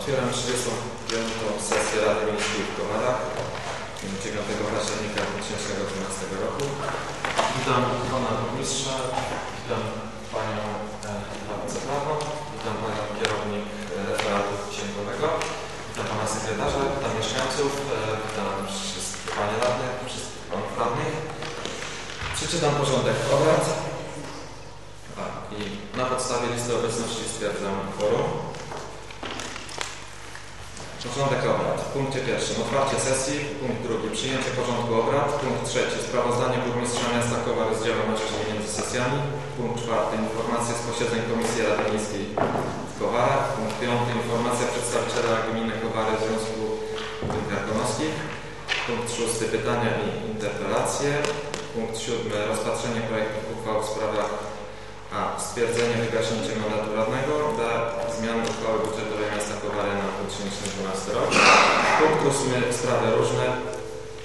Otwieram 35. sesję Rady Miejskiej w Kowarach 9 października 2012 roku. Witam Pana Burmistrza, witam Panią Radcę Prawo, witam Panią Kierownik Referatu Księgowego, witam Pana Sekretarza, witam mieszkańców, e, witam wszystkich Panie Radne, wszystkich Panów Radnych. Przeczytam porządek obrad. A, I na podstawie listy obecności stwierdzam kworum. Porządek obrad. W punkcie pierwszym otwarcie sesji. Punkt drugi przyjęcie porządku obrad. Punkt trzeci sprawozdanie burmistrza miasta Kowary z działalności między sesjami. Punkt czwarty informacje z posiedzeń Komisji Rady Miejskiej w Kowarach. Punkt piąty informacja przedstawiciela gminy Kowary w Związku Gmin Karkonoskich. Punkt szósty pytania i interpelacje. Punkt siódmy rozpatrzenie projektów uchwał w sprawach a. Stwierdzenie wygaśnięcia mandatu radnego. B. Zmiany uchwały budżetowej miasta Kowary na 2012 rok. Punkt 8. Sprawy różne.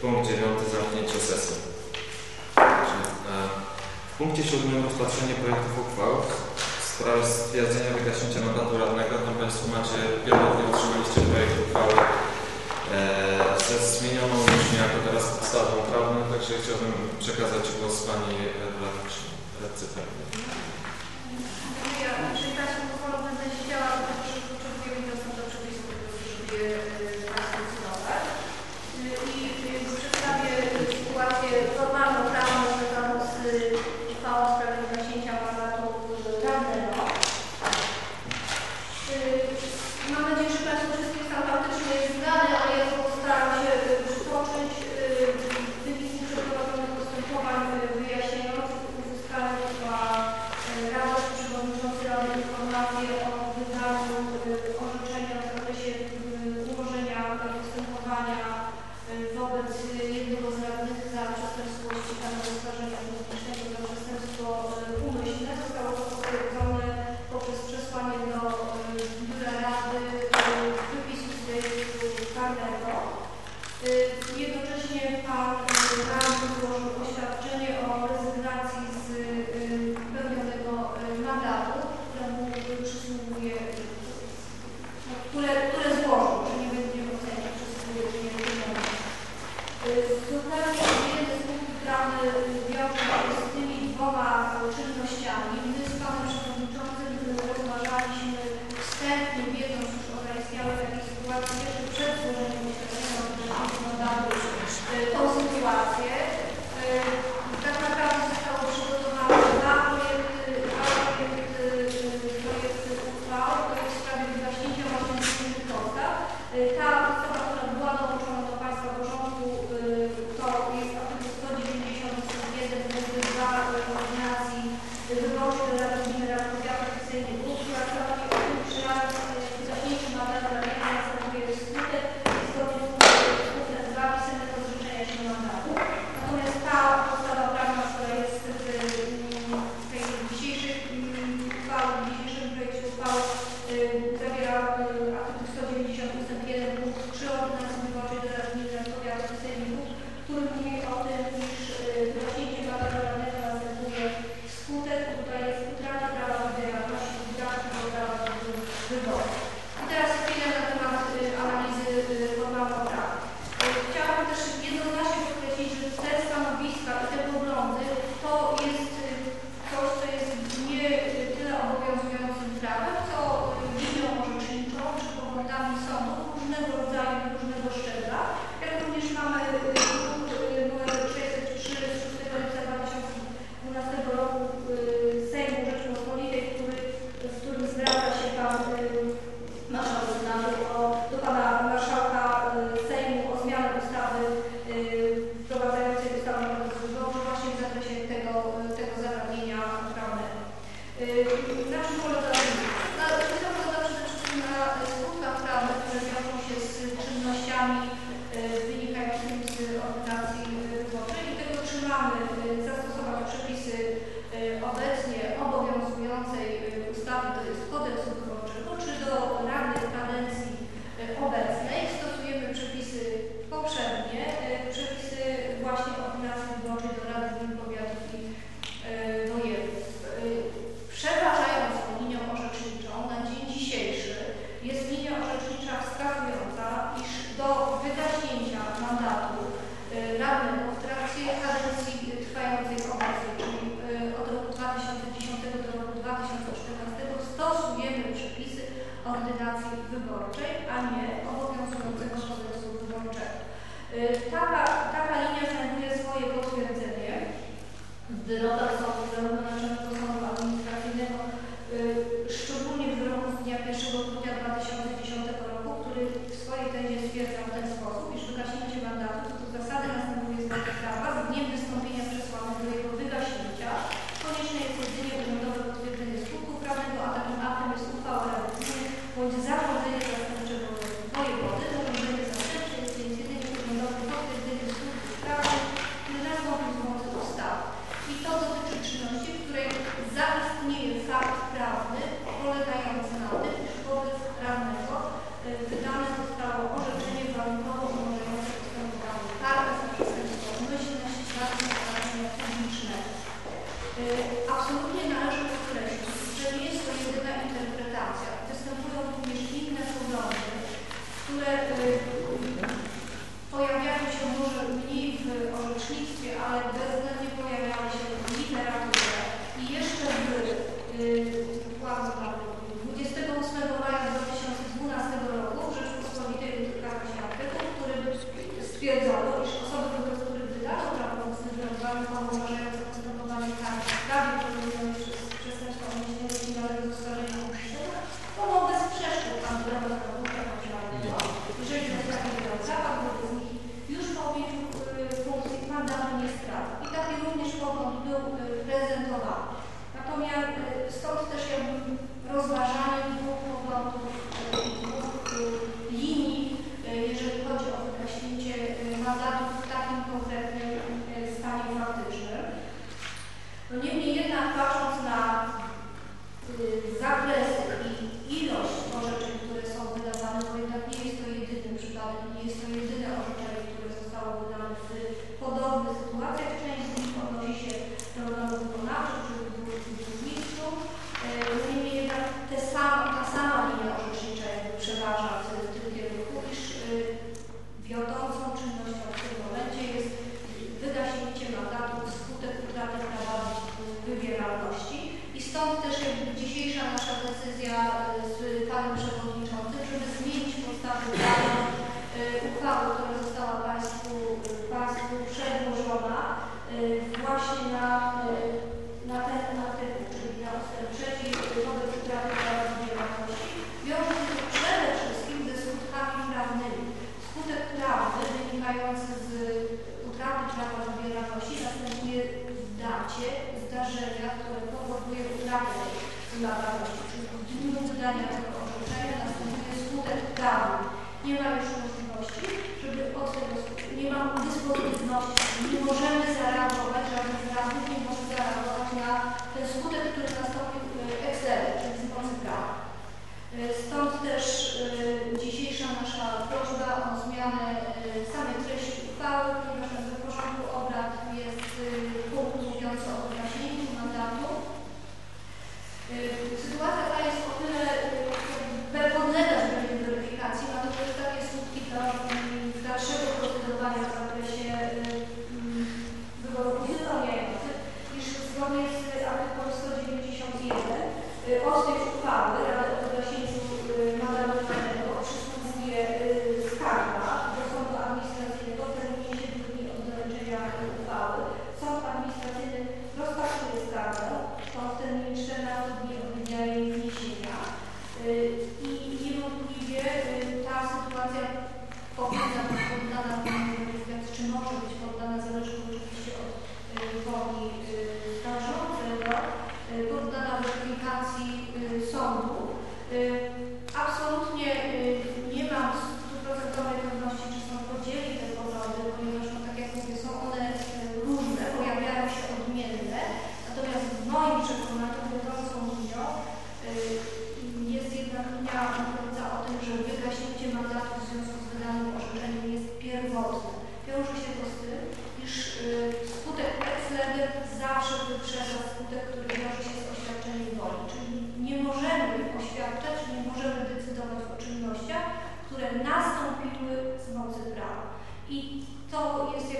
Punkt 9. Zamknięcie sesji. E, W punkcie 7. Rozpatrzenie projektów uchwał w sprawie stwierdzenia wygaśnięcia mandatu radnego. Tam Państwo macie pierwotnie otrzymaliście projekt uchwały e, ze zmienioną już niejako teraz podstawą prawną, także chciałbym przekazać głos Pani Radcy Pewnie. Jeżeli Państwo pozwolą, będę chciała, to potrzebujemy dostęp do przepisów, żeby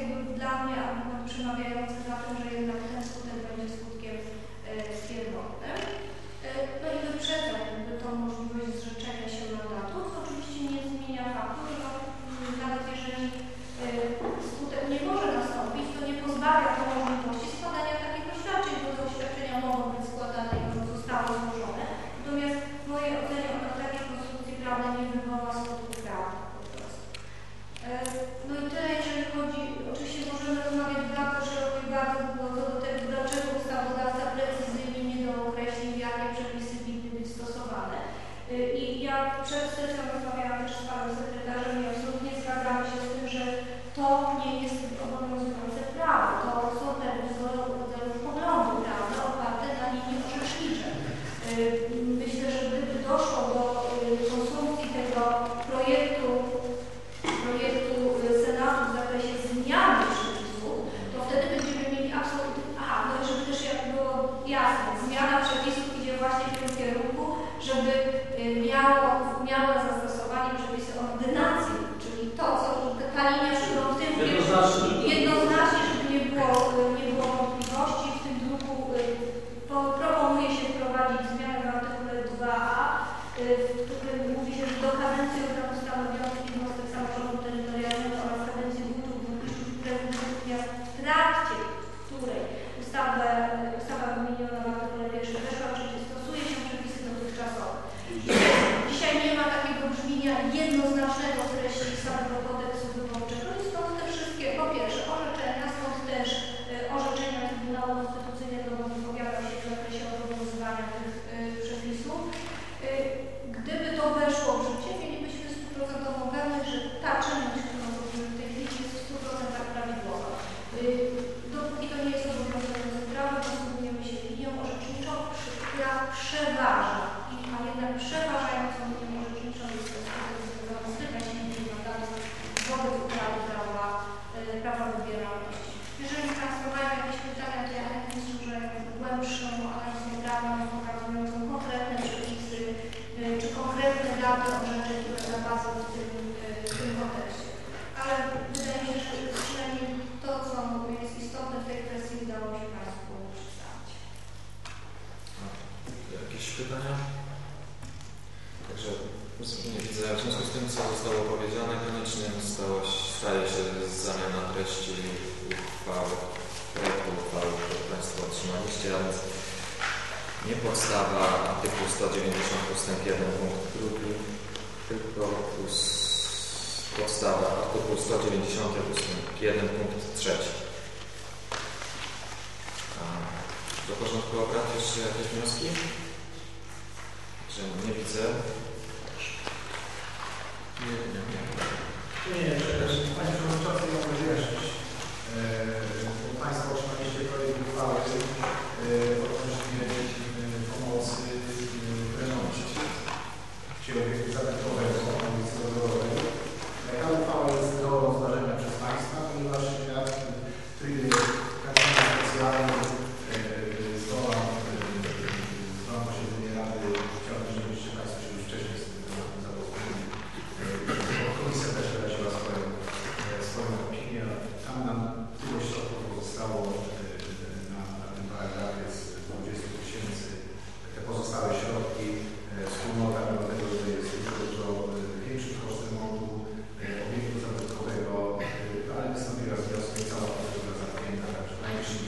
jakby dla mnie argument przemawiający za tym, że jednak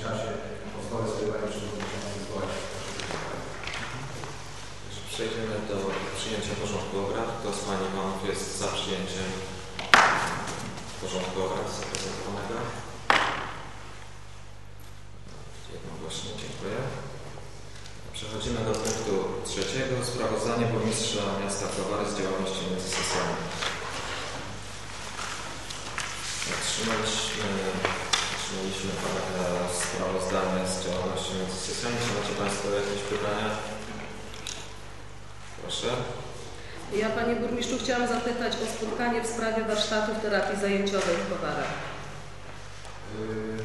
czasie pozwolę sobie Panie Przewodniczący zwołać. Przejdziemy do przyjęcia porządku obrad. Kto z Pani Panów jest za przyjęciem porządku obrad zaprezentowanego? Jednogłośnie dziękuję. Przechodzimy do punktu trzeciego. Sprawozdanie Burmistrza Miasta Towary z działalności międzysesyjnej. Otrzymaliśmy mieliśmy sprawozdanie z działalności między. Czy macie Państwo jakieś pytania? Proszę. Ja Panie Burmistrzu chciałam zapytać o spotkanie w sprawie warsztatów terapii zajęciowej w Kowarach. Y,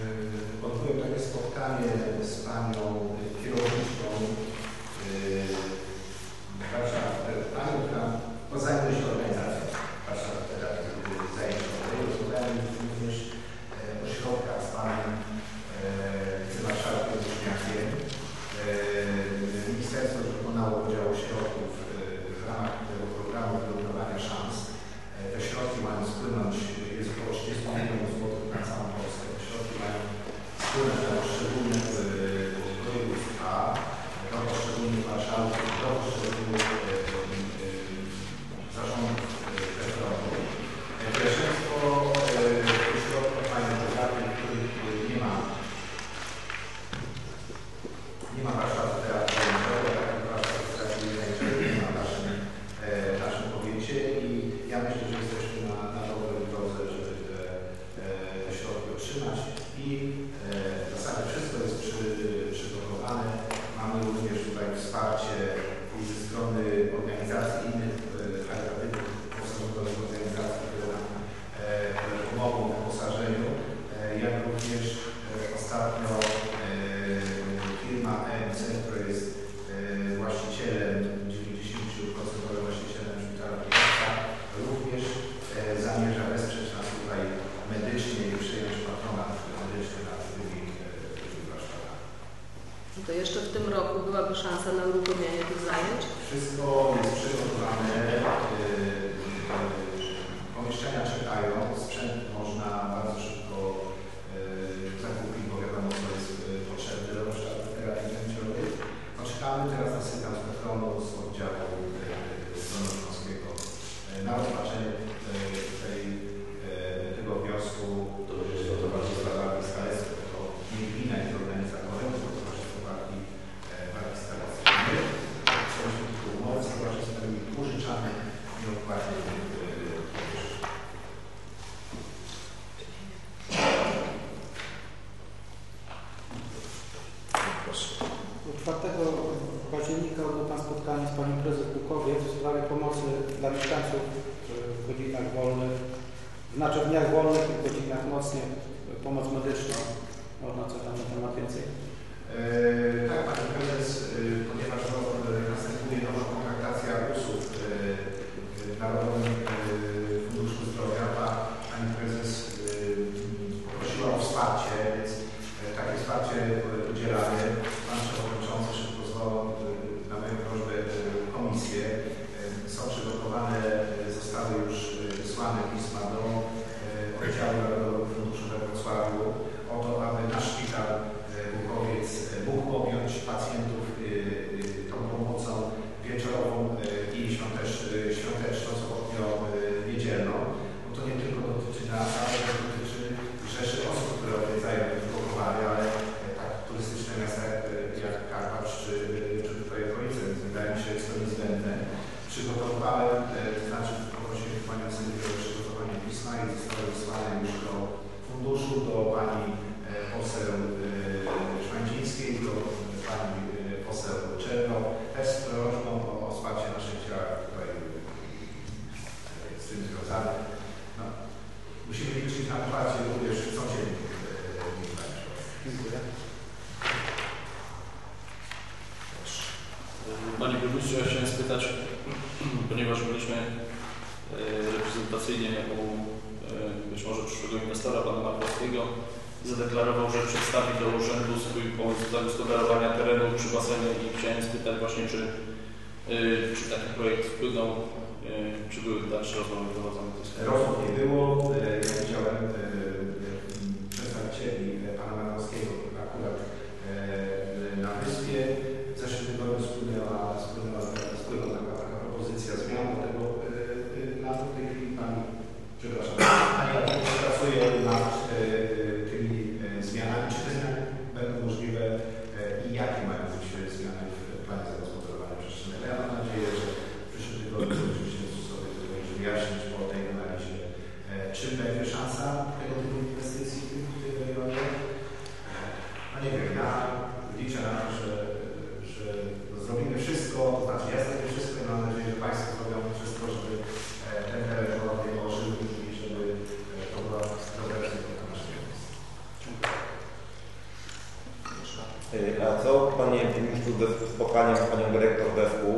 tu spotkaniem z panią dyrektor zespół,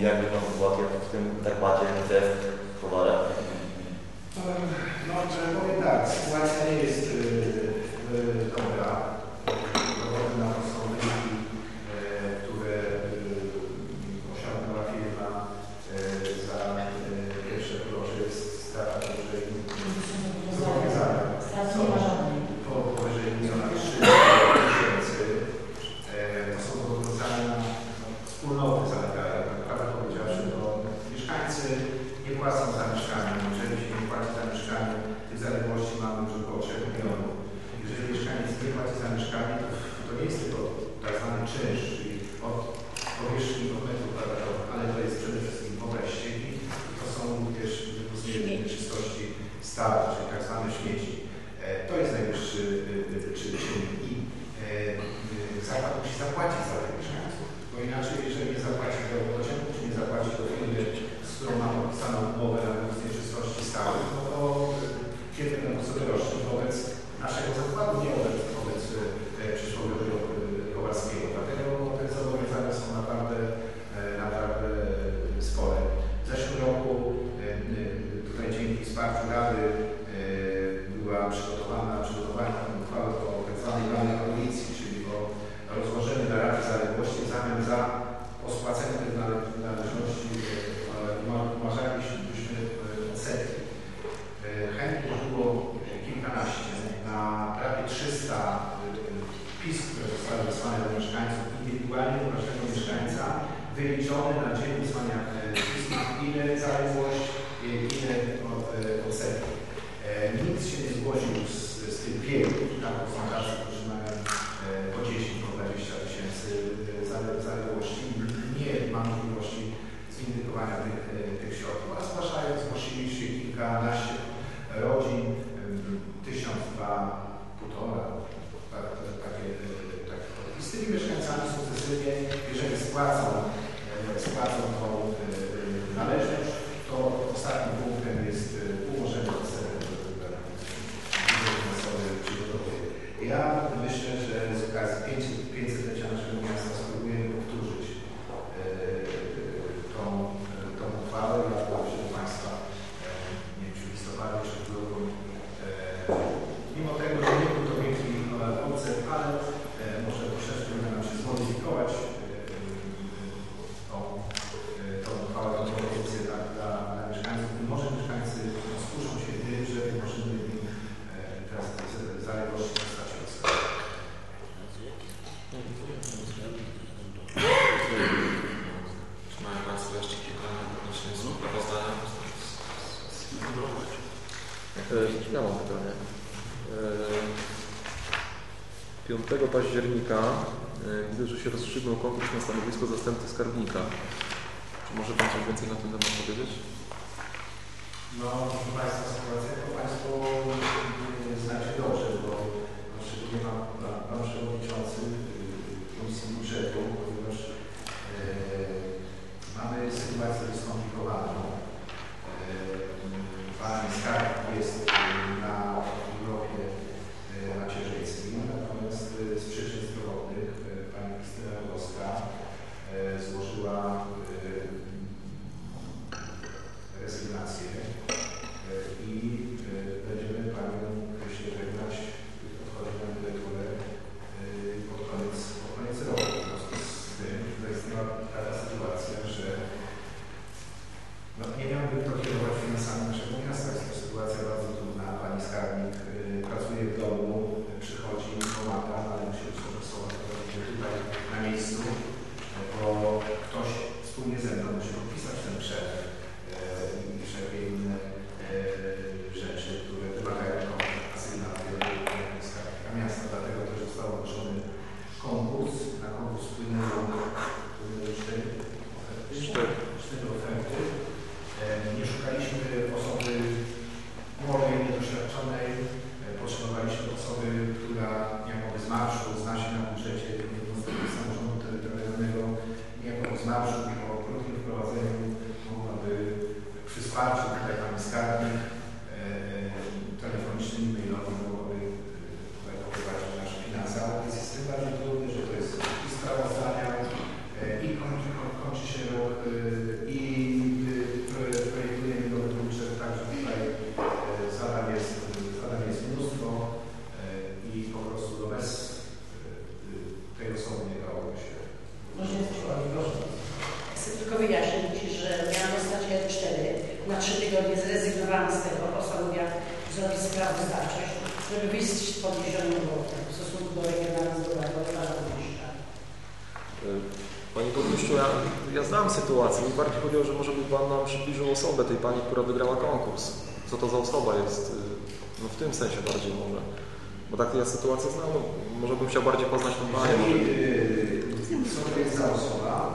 jak wygląda sytuacja w tym Karpacie, gdzie Mimo tego, że nie był to wielki e, odzew, ale e, może troszeczkę uda nam się zmodyfikować października e, widzę, że się rozstrzygnął konkurs na stanowisko zastępcy skarbnika. Czy może Pan coś więcej na ten temat powiedzieć? No, proszę Państwa, sytuacja to Państwo e, znaczy dobrze, bo szczególnie mamy Panie Burmistrzu, ja, ja znam sytuację. Mi bardziej chodziło, że może by Pan nam przybliżył osobę tej Pani, która wygrała konkurs. Co to za osoba jest? Y, no w tym sensie bardziej może. Bo tak ja sytuację znam. No, może bym chciał bardziej poznać tą Panią. Co to jest za osoba?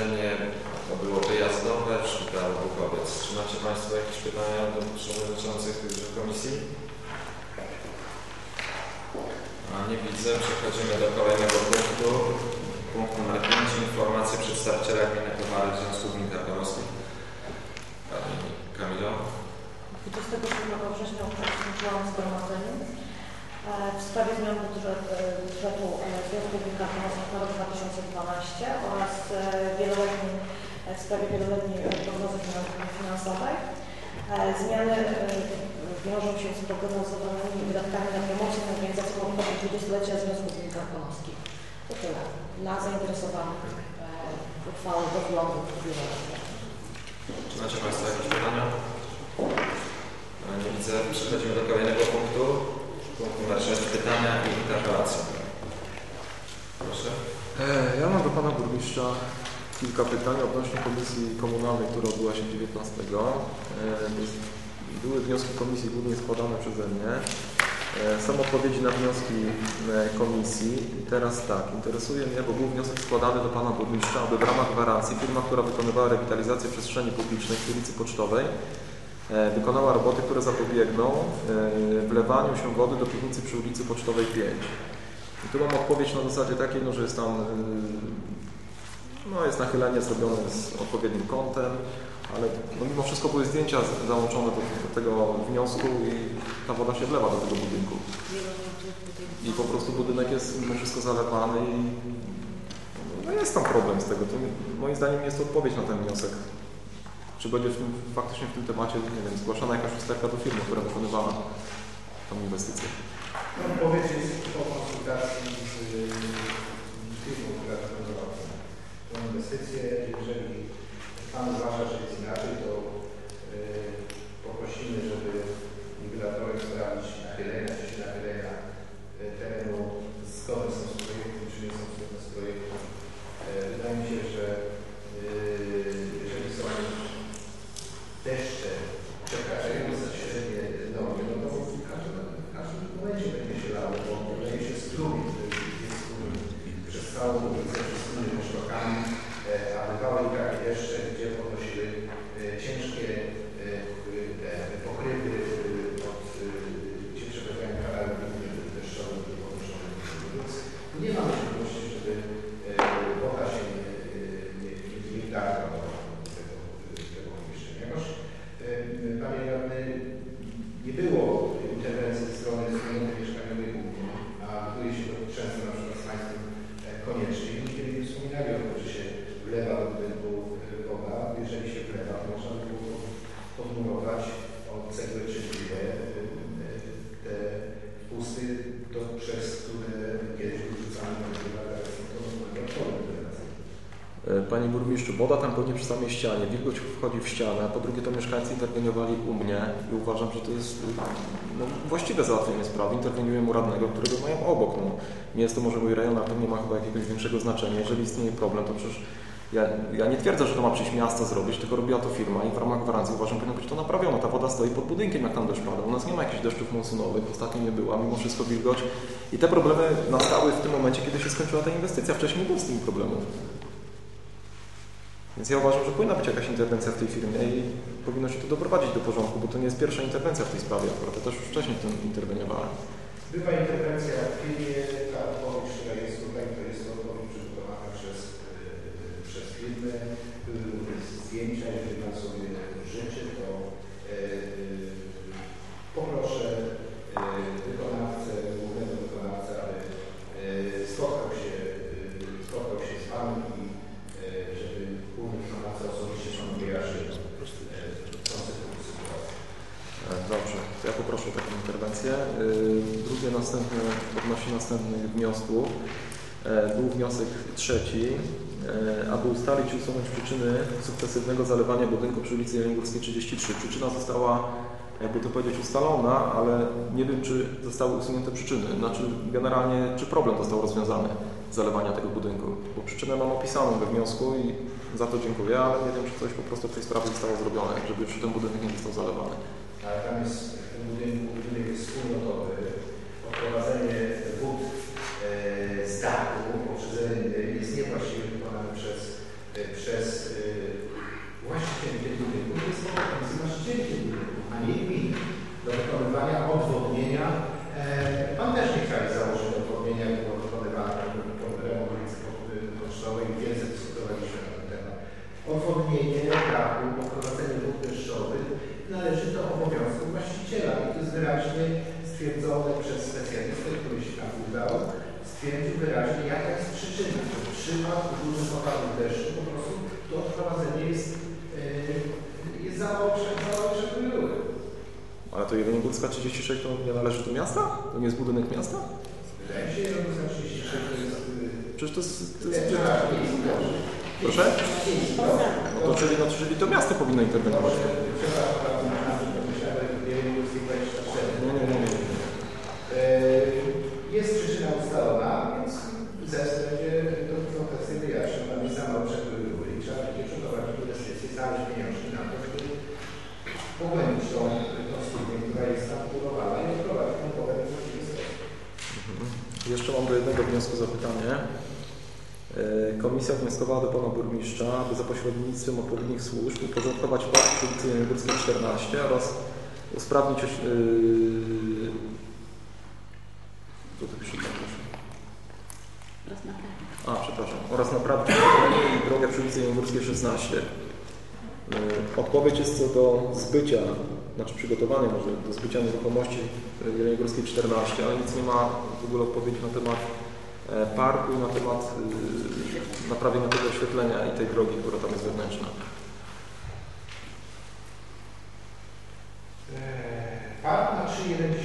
Posiedzenie to było wyjazdowe w szpitalu Bukowiec. Czy macie Państwo jakieś pytania do przewodniczących komisji? A nie widzę. Przechodzimy do kolejnego punktu. Punkt numer 5. Informacje przedstawiciela gminy Kowary w Związku Gmin Tarnowskich. Pani Kamilo. 27 września uczestniczyłam w zgromadzeniu w sprawie zmian budżet- e, budżetu e, Związku Gmin Tarnowskich na rok 2012 oraz e, wieloletniej, e, w sprawie wieloletniej e, prognozy finan- finansowej. E, Zmiany e, wiążą się z prognozowanymi wydatkami na promocję i organizację obchodów 20-lecia Związku Gmin Tarnowskich. To tyle. Dla zainteresowanych e, uchwały do wglądu. Czy macie Państwo jakieś pytania? Nie widzę. Przechodzimy do kolejnego punktu. Punkt numer 6. Pytania i interpelacje. Proszę. E, Ja mam do Pana Burmistrza kilka pytań odnośnie Komisji Komunalnej, która odbyła się 19. E, Były wnioski komisji głównie składane przeze mnie. E, Są odpowiedzi na wnioski komisji. Teraz tak, interesuje mnie, bo był wniosek składany do Pana Burmistrza, aby w ramach gwarancji firma, która wykonywała rewitalizację przestrzeni publicznej w ulicy Pocztowej, wykonała roboty, które zapobiegną e, wlewaniu się wody do piwnicy przy ulicy Pocztowej 5. I tu mam odpowiedź na zasadzie takiej, no, że jest tam yy, no, jest nachylenie zrobione z odpowiednim kątem, ale no, mimo wszystko były zdjęcia załączone do, do tego wniosku i ta woda się wlewa do tego budynku. I po prostu budynek jest mimo wszystko zalepany i no, jest tam problem z tego. To, moim zdaniem nie jest to odpowiedź na ten wniosek. Czy będzie w tym, faktycznie w tym temacie, nie wiem, zgłaszana jakaś usterka do firmy, która wykonywała tą inwestycję. Odpowiedź jest po konsultacji z y, firmą, która wykonywała tę inwestycję. Jeżeli Pan uważa, że jest inaczej, to y, poprosimy, żeby inwigilatorem sprawdzić nachylenia, czy się nachylenia y, terenu zgodne są z projektem, czy nie są zgodne z projektem. Y, Wydaje mi się, że y, jeżeli są deszcze przekraczające średnie normy, no to w każdym, w każdym momencie będzie się lało, bo wydaje się strumień, który jest strumień przez całą ulicę, przez strumień szlokami, e, a bywały i takie deszcze, gdzie podnosiły e, ciężkie e, te pokrywy e, od, e, gdzie przebywają kanały deszczowe, były podnoszone. Więc nie ma możliwości, żeby e, woda się nie, nie, nie, nie wdarła do tego, tego pomieszczenia. Jakoż E, Panie Radny, nie było interwencji ze strony wspólnoty mieszkaniowej głównie, a buduje się to często na przykład z Państwem e, koniecznie. Nigdy nie wspominali o tym, że się wlewa do budynku e, woda. Jeżeli się wlewa, to można by było podmurować od cegły czytliwe e, te pusty, to przez które kiedyś były rzucane do budynku, teraz są to odporne teraz. E, Panie burmistrzu, płynie przy samej ścianie, wilgoć wchodzi w ścianę, po drugie to mieszkańcy interweniowali u mnie i uważam, że to jest no, właściwe załatwienie sprawy. Interweniuję u radnego, którego mają obok. No, nie jest to może mój rejon, ale to nie ma chyba jakiegoś większego znaczenia. Jeżeli istnieje problem, to przecież ja, ja nie twierdzę, że to ma przyjść miasto zrobić, tylko robiła to firma i w ramach gwarancji uważam, że powinno być to naprawione. Ta woda stoi pod budynkiem, jak tam deszcz pada. U nas nie ma jakichś deszczów monsunowych, ostatnio nie była, mimo wszystko wilgoć. I te problemy nastały w tym momencie, kiedy się skończyła ta inwestycja. Wcześniej nie było z tymi problemów. Ja uważam, że powinna być jakaś interwencja w tej firmie i powinno się to doprowadzić do porządku, bo to nie jest pierwsza interwencja w tej sprawie akurat. Ja też już wcześniej w tym interweniowałem. Bywa interwencja w firmie, ta odpowiedź, która jest tutaj, to jest odpowiedź przygotowana przez, yy, przez firmę. Były zdjęcia, jeżeli Pan sobie życzy, to yy, poproszę yy, wykonawcę, głównego wykonawcę, aby yy, spotkał się, yy, spotkał się podnosi następny, podnosi następnych wniosków. E, Był wniosek trzeci, e, aby ustalić i usunąć przyczyny sukcesywnego zalewania budynku przy ulicy Jeleniogórskiej 33. Przyczyna została, jakby to powiedzieć, ustalona, ale nie wiem, czy zostały usunięte przyczyny. Znaczy, generalnie, czy problem został rozwiązany zalewania tego budynku. Bo przyczynę mam opisaną we wniosku i za to dziękuję, ale nie wiem, czy coś po prostu w tej sprawie zostało zrobione, żeby przy ten budynek nie został zalewany. Ale tam jest w tym budynku, budynek jest wspólnotowy, odprowadzenie wód e, z dachu poprzez ryndy jest niewłaściwie wykonane przez, e, przez e, właścicieli tych budynków. To jest mowa z właścicieli tych budynków, a nie gminy. Do wykonywania odwodnienia. E, pan też nie chciał założyć odwodnienia, jak było wykonywane pod remont ulicy Pocztowej i więcej dyskutowaliśmy na ten temat. Odwodnienie dachu, poprowadzenie wód deszczowych należy do obowiązku właściciela. I to jest wyraźnie stwierdzone przez specjalistę, który się tam udał. Stwierdził wyraźnie, jaka w przypadku dużych opadów deszczu po prostu to odprowadzenie jest, yy, jest za mało prze- za mało przebyły. Ale to Jeleniogórska 36 to nie należy do miasta? To nie jest budynek miasta? Wydaje się, że to 36 to jest... yy, Przecież to jest... To jest proszę? No to czyli, no, czyli to miasto powinno interweniować. Przepraszam bardzo, że pomyślałem, że Jeleniogórskiej 24. Nie, nie, nie. nie. E, Jest przyczyna ustalona, więc zespół będzie tą kwestię wyjaśnił. Tam jest za mało przepływy góry i trzeba będzie przeprowadzić inwestycje, znaleźć pieniążki na to, żeby pogłębić tą, tą studnię, która jest tam budowana i wprowadzić tą powód w właściwy sposób. Mhm. Jeszcze mam do jednego wniosku zapytanie. E, Komisja wnioskowała do Pana Burmistrza, aby za pośrednictwem odpowiednich służb uporządkować park przy Jeleniogórskiej 14 oraz usprawnić yy... A, przepraszam. Oraz naprawić i drogę przy ulicy Jeleniogórskiej 16. Odpowiedź jest co do zbycia, znaczy przygotowania może do zbycia nieruchomości Jeleniogórskiej 14, ale nic nie ma w ogóle odpowiedzi na temat e, parku i na temat yy, naprawienia tego oświetlenia i tej drogi, która tam jest wewnętrzna. Eee, Park ma 3,1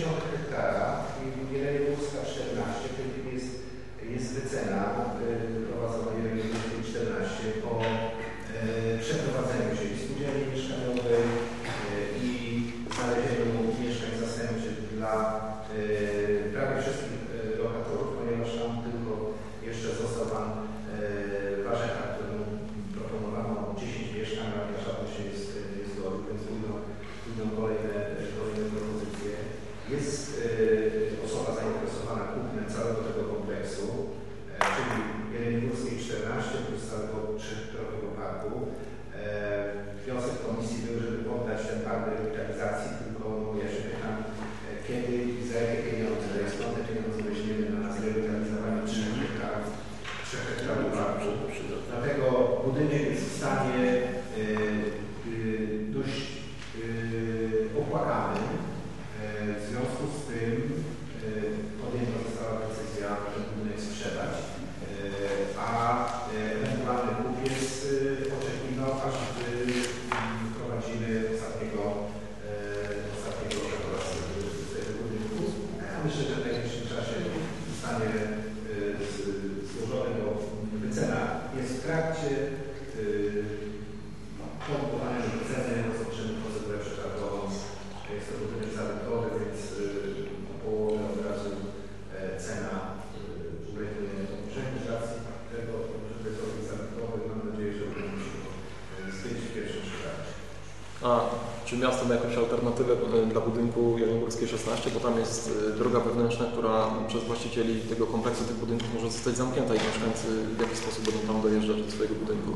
czy miasto ma jakąś alternatywę dla budynku Jeleniogórskiej 16, bo tam jest e, droga wewnętrzna, która przez właścicieli tego kompleksu tych budynków może zostać zamknięta i mieszkańcy w jaki sposób będą tam dojeżdżać do swojego budynku?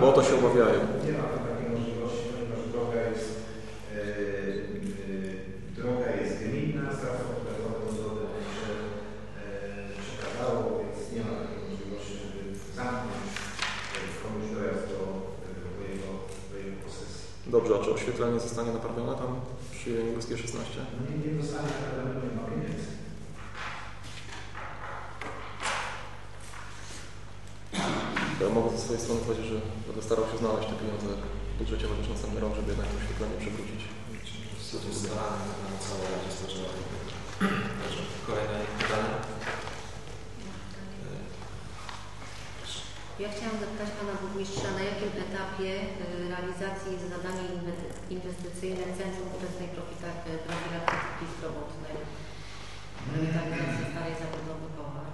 Bo o to się obawiają. Polskie 16. Domowo ze swojej strony powiedział, że będę starał się znaleźć te pieniądze w budżecie na następny rok, żeby jednak to oświetlenie przywrócić. Staramy na całe razie starczyło. Kolejne pytania. Ja chciałam zapytać Pana Burmistrza, na jakim etapie y, realizacji jest zadanie inwestycyjne Centrum Wczesnej tak, y, Profilaktyki Zdrowotnej? Rewitalizacja starej zabudowy Kowa.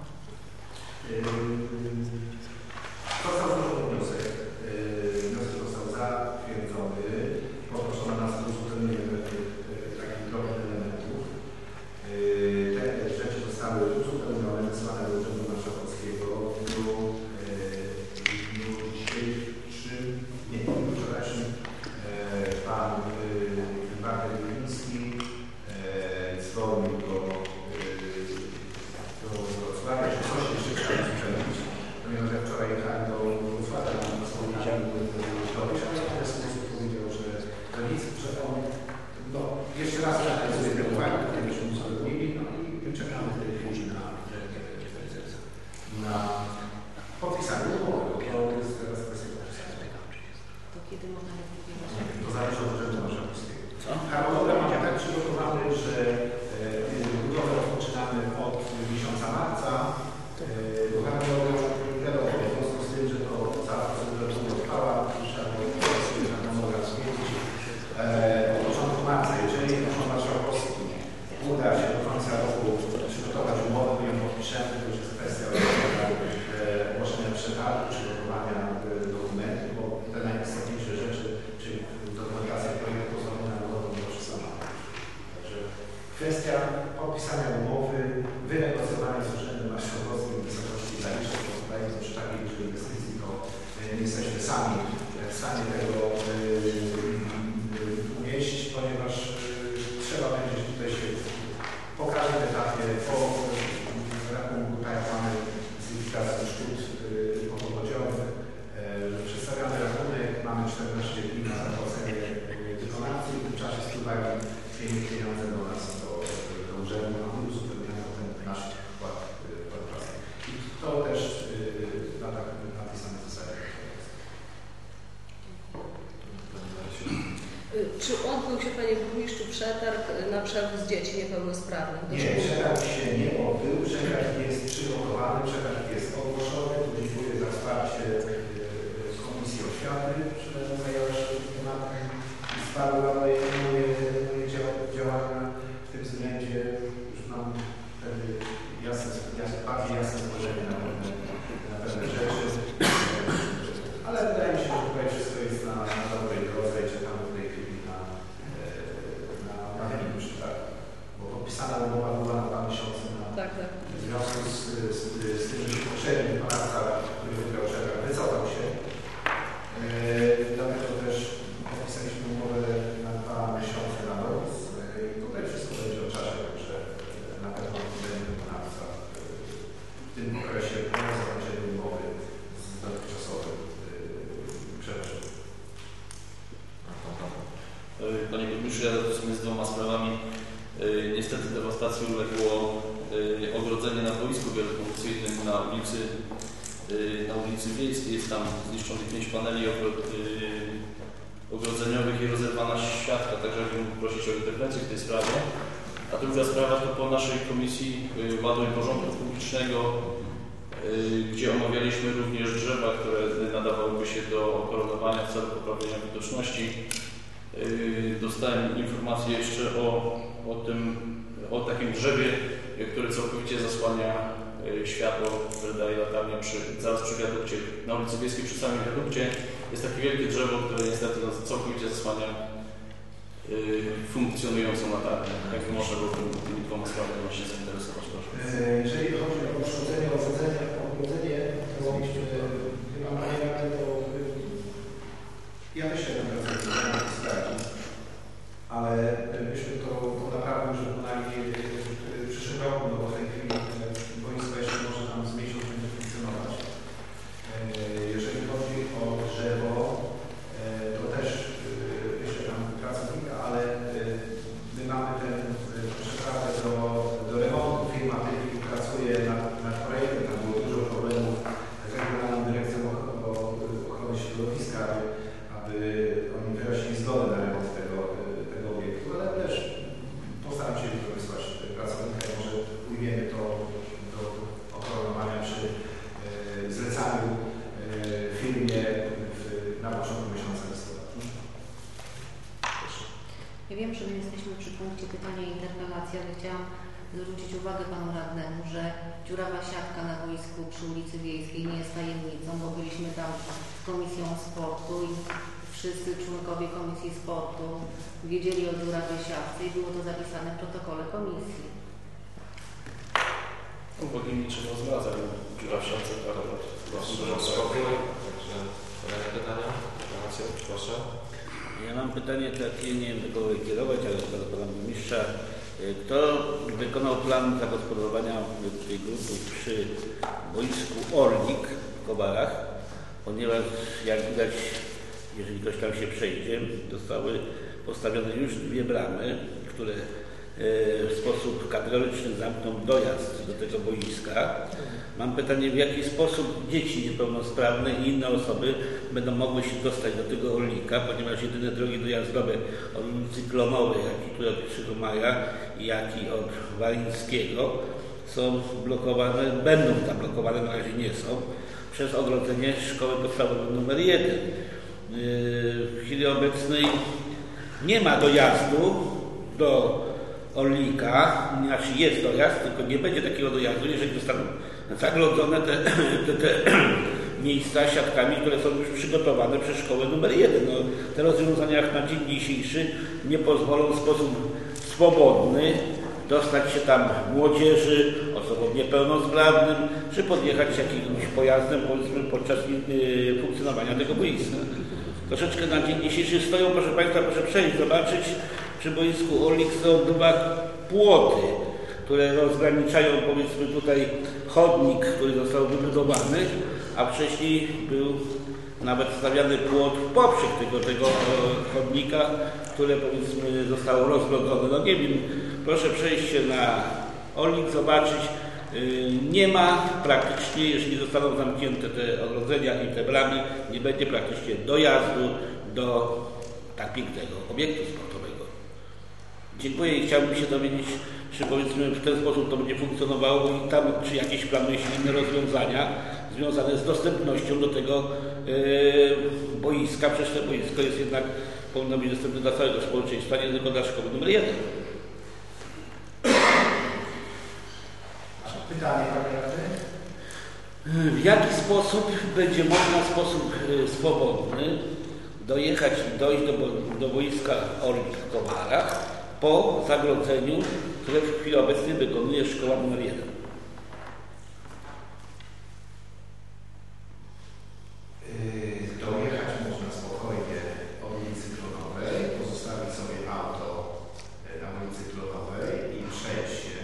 Sabe? Né? Wiedzieli o dziurawej siatce i było to zapisane w protokole komisji. Uwagi niczym nie zgadza, dziura w siatce parę lat. Proszę o spokój. Także kolejne pytania? Informacje? Proszę. Ja mam pytanie takie, nie wiem do kogo je kierować, ale do pana burmistrza. Kto wykonał plan zagospodarowania tej grupy przy boisku Orlik w Kobarach? Ponieważ jak widać, jeżeli ktoś tam się przejdzie, zostały postawione już dwie bramy, które y, w sposób kategoryczny zamkną dojazd do tego boiska. Mam pytanie, w jaki sposób dzieci niepełnosprawne i inne osoby będą mogły się dostać do tego Orlika, ponieważ jedyne drogi dojazdowe od ulicy Klonowej, jak i tu od 3 maja, jak i od Walińskiego są blokowane, będą tam blokowane, na razie nie są, przez ogrodzenie szkoły podstawowej numer 1. Yy, W chwili obecnej nie ma dojazdu do Orlika, znaczy jest dojazd, tylko nie będzie takiego dojazdu, jeżeli zostaną zagrodzone te, te, te miejsca siatkami, które są już przygotowane przez szkołę numer 1. No, te rozwiązania jak na dzień dzisiejszy nie pozwolą w sposób swobodny dostać się tam młodzieży, osobom niepełnosprawnym, czy podjechać jakimś pojazdem powiedzmy podczas yy, funkcjonowania tego boiska. Troszeczkę na dzień dzisiejszy stoją, proszę Państwa, proszę przejść, zobaczyć, przy boisku Orlik są dwa płoty, które rozgraniczają powiedzmy tutaj chodnik, który został wybudowany, a wcześniej był nawet stawiany płot poprzek tego, tego e, chodnika, które powiedzmy zostało rozgrodzone. No nie wiem, proszę przejść się na Orlik, zobaczyć. Y, Nie ma praktycznie, jeżeli zostaną zamknięte te ogrodzenia i te bramy, nie będzie praktycznie dojazdu do tak pięknego obiektu sportowego. Dziękuję i chciałbym się dowiedzieć, czy powiedzmy w ten sposób to będzie funkcjonowało i tam czy jakieś planuje się inne rozwiązania związane z dostępnością do tego yy, boiska. Przecież to boisko jest jednak powinno być dostępne dla całego społeczeństwa, nie tylko dla szkoły numer jeden. Pytanie, panie radny? W jaki sposób będzie można w sposób y, swobodny dojechać i dojść do, do boiska Orlik w Kowarach po zagrodzeniu, które w chwili obecnej wykonuje szkoła numer 1? Yy, Dojechać można spokojnie od ulicy Klonowej, pozostawić sobie auto e, na ulicy Klonowej i przejść się,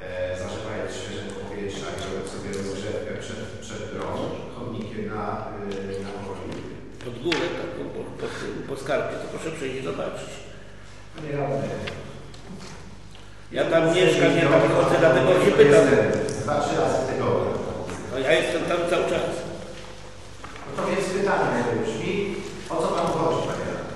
e, zażywając świeżego powietrza i robić sobie rozgrzewkę przed, przed grą, chodnikiem na, yy, na Orlik. Pod górę, tak, po, po, po, po skarpie, to proszę przyjść i zobaczyć. Panie radny, Ja tam mieszkam, ja tam chodzę, dlatego się pytam. jestem dwa, trzy razy w tygodniu. No ja jestem tam cały czas. No to więc pytanie brzmi, o co Panu chodzi, panie radny?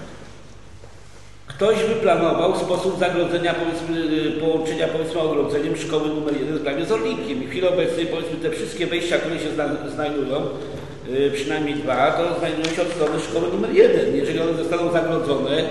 Ktoś wyplanował sposób zagrodzenia, powiedzmy, y, połączenia powiedzmy ogrodzeniem szkoły numer 1 prawie z Orlikiem. I w chwili obecnej powiedzmy te wszystkie wejścia, które się zna, znajdują, y, przynajmniej dwa, to znajdują się od strony szkoły numer 1. Jeżeli one zostaną zagrodzone,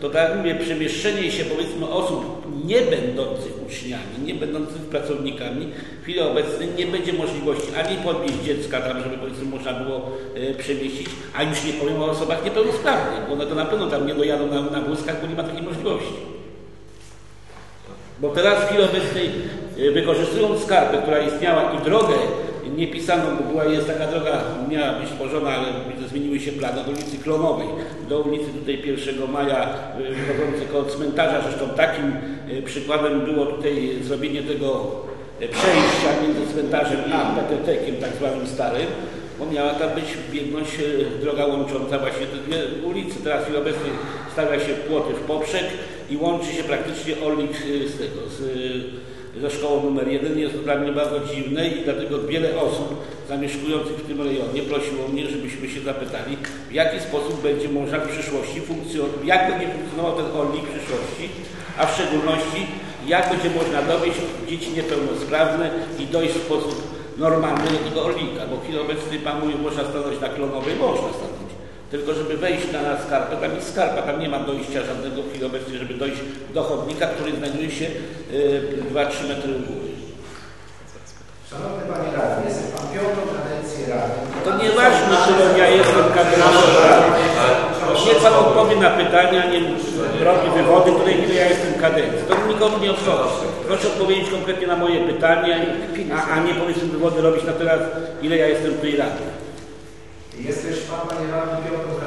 to tak jak mówię, przemieszczenie się powiedzmy osób nie będących uczniami, nie będących pracownikami, w chwili obecnej nie będzie możliwości ani podwieźć dziecka tam, żeby powiedzmy można było e, przemieścić, a już nie powiem o osobach niepełnosprawnych, bo one to na pewno tam nie dojadą na, na wózkach, bo nie ma takiej możliwości. Bo teraz w chwili obecnej e, wykorzystując skarpę, która istniała i drogę niepisaną, bo była, jest taka droga, miała być tworzona, ale zmieniły się plany od ulicy Klonowej do ulicy tutaj 1 maja e, wychodzącej koło cmentarza. Zresztą takim e, przykładem było tutaj zrobienie tego e, przejścia między cmentarzem a PTT-kiem tak zwanym starym, bo miała tam być biegność droga łącząca właśnie te dwie ulice. Teraz chwili obecnej stawia się płoty w poprzek i łączy się praktycznie Orlik z tego, z, ze szkołą numer 1. Jest to dla mnie bardzo dziwne i dlatego wiele osób zamieszkujących w tym rejonie prosiło mnie, żebyśmy się zapytali, w jaki sposób będzie można w przyszłości funkcjonować, jak będzie funkcjonował ten Orlik w przyszłości, a w szczególności jak będzie można dowieść dzieci niepełnosprawne i dojść w sposób normalny do tego Orlika, bo w chwili obecnej Pan mówi, można stanąć na Klonowej, można stanąć. Tylko żeby wejść na skarpę, tam jest skarpa, tam nie ma dojścia żadnego w chwili obecnej, żeby dojść do chodnika, który znajduje się y, 2-3 metry u góry. Szanowny Panie Radny, jestem Pan piątą kadencję Rady. To nieważne, którą ja jestem kadencją rady. Niech Pan odpowie na pytania, nie robi wywody, której ile ja jestem kadencji. To nikogo nie obchodzi. Proszę odpowiedzieć konkretnie na moje pytania, a, a nie powiedzmy wywody robić na teraz, ile ja jestem tutaj radny. Jest też Pan, Panie Radny, piątą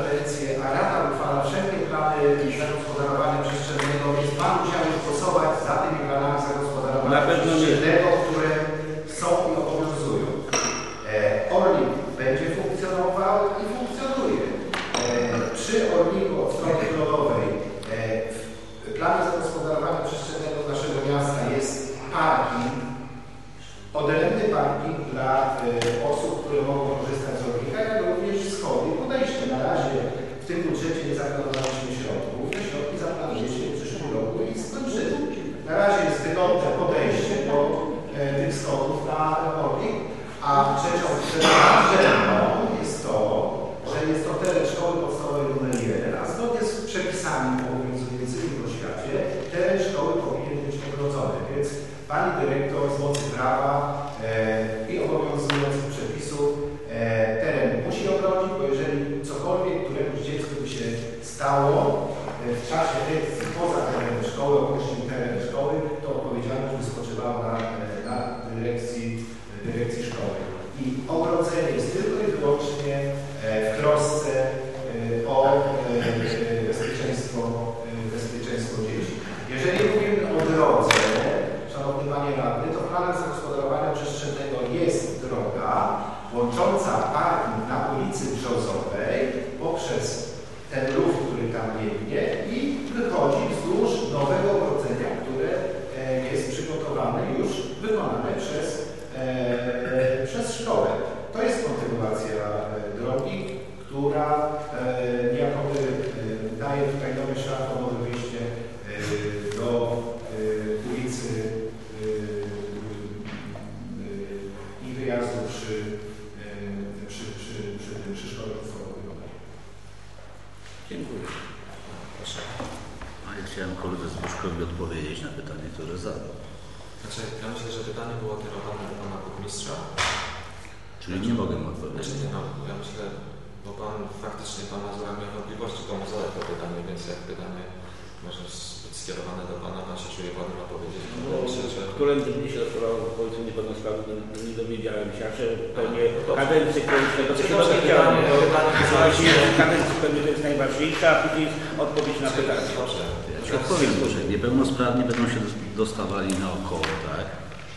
Ja że niepełnosprawni będą się dostawali naokoło, tak?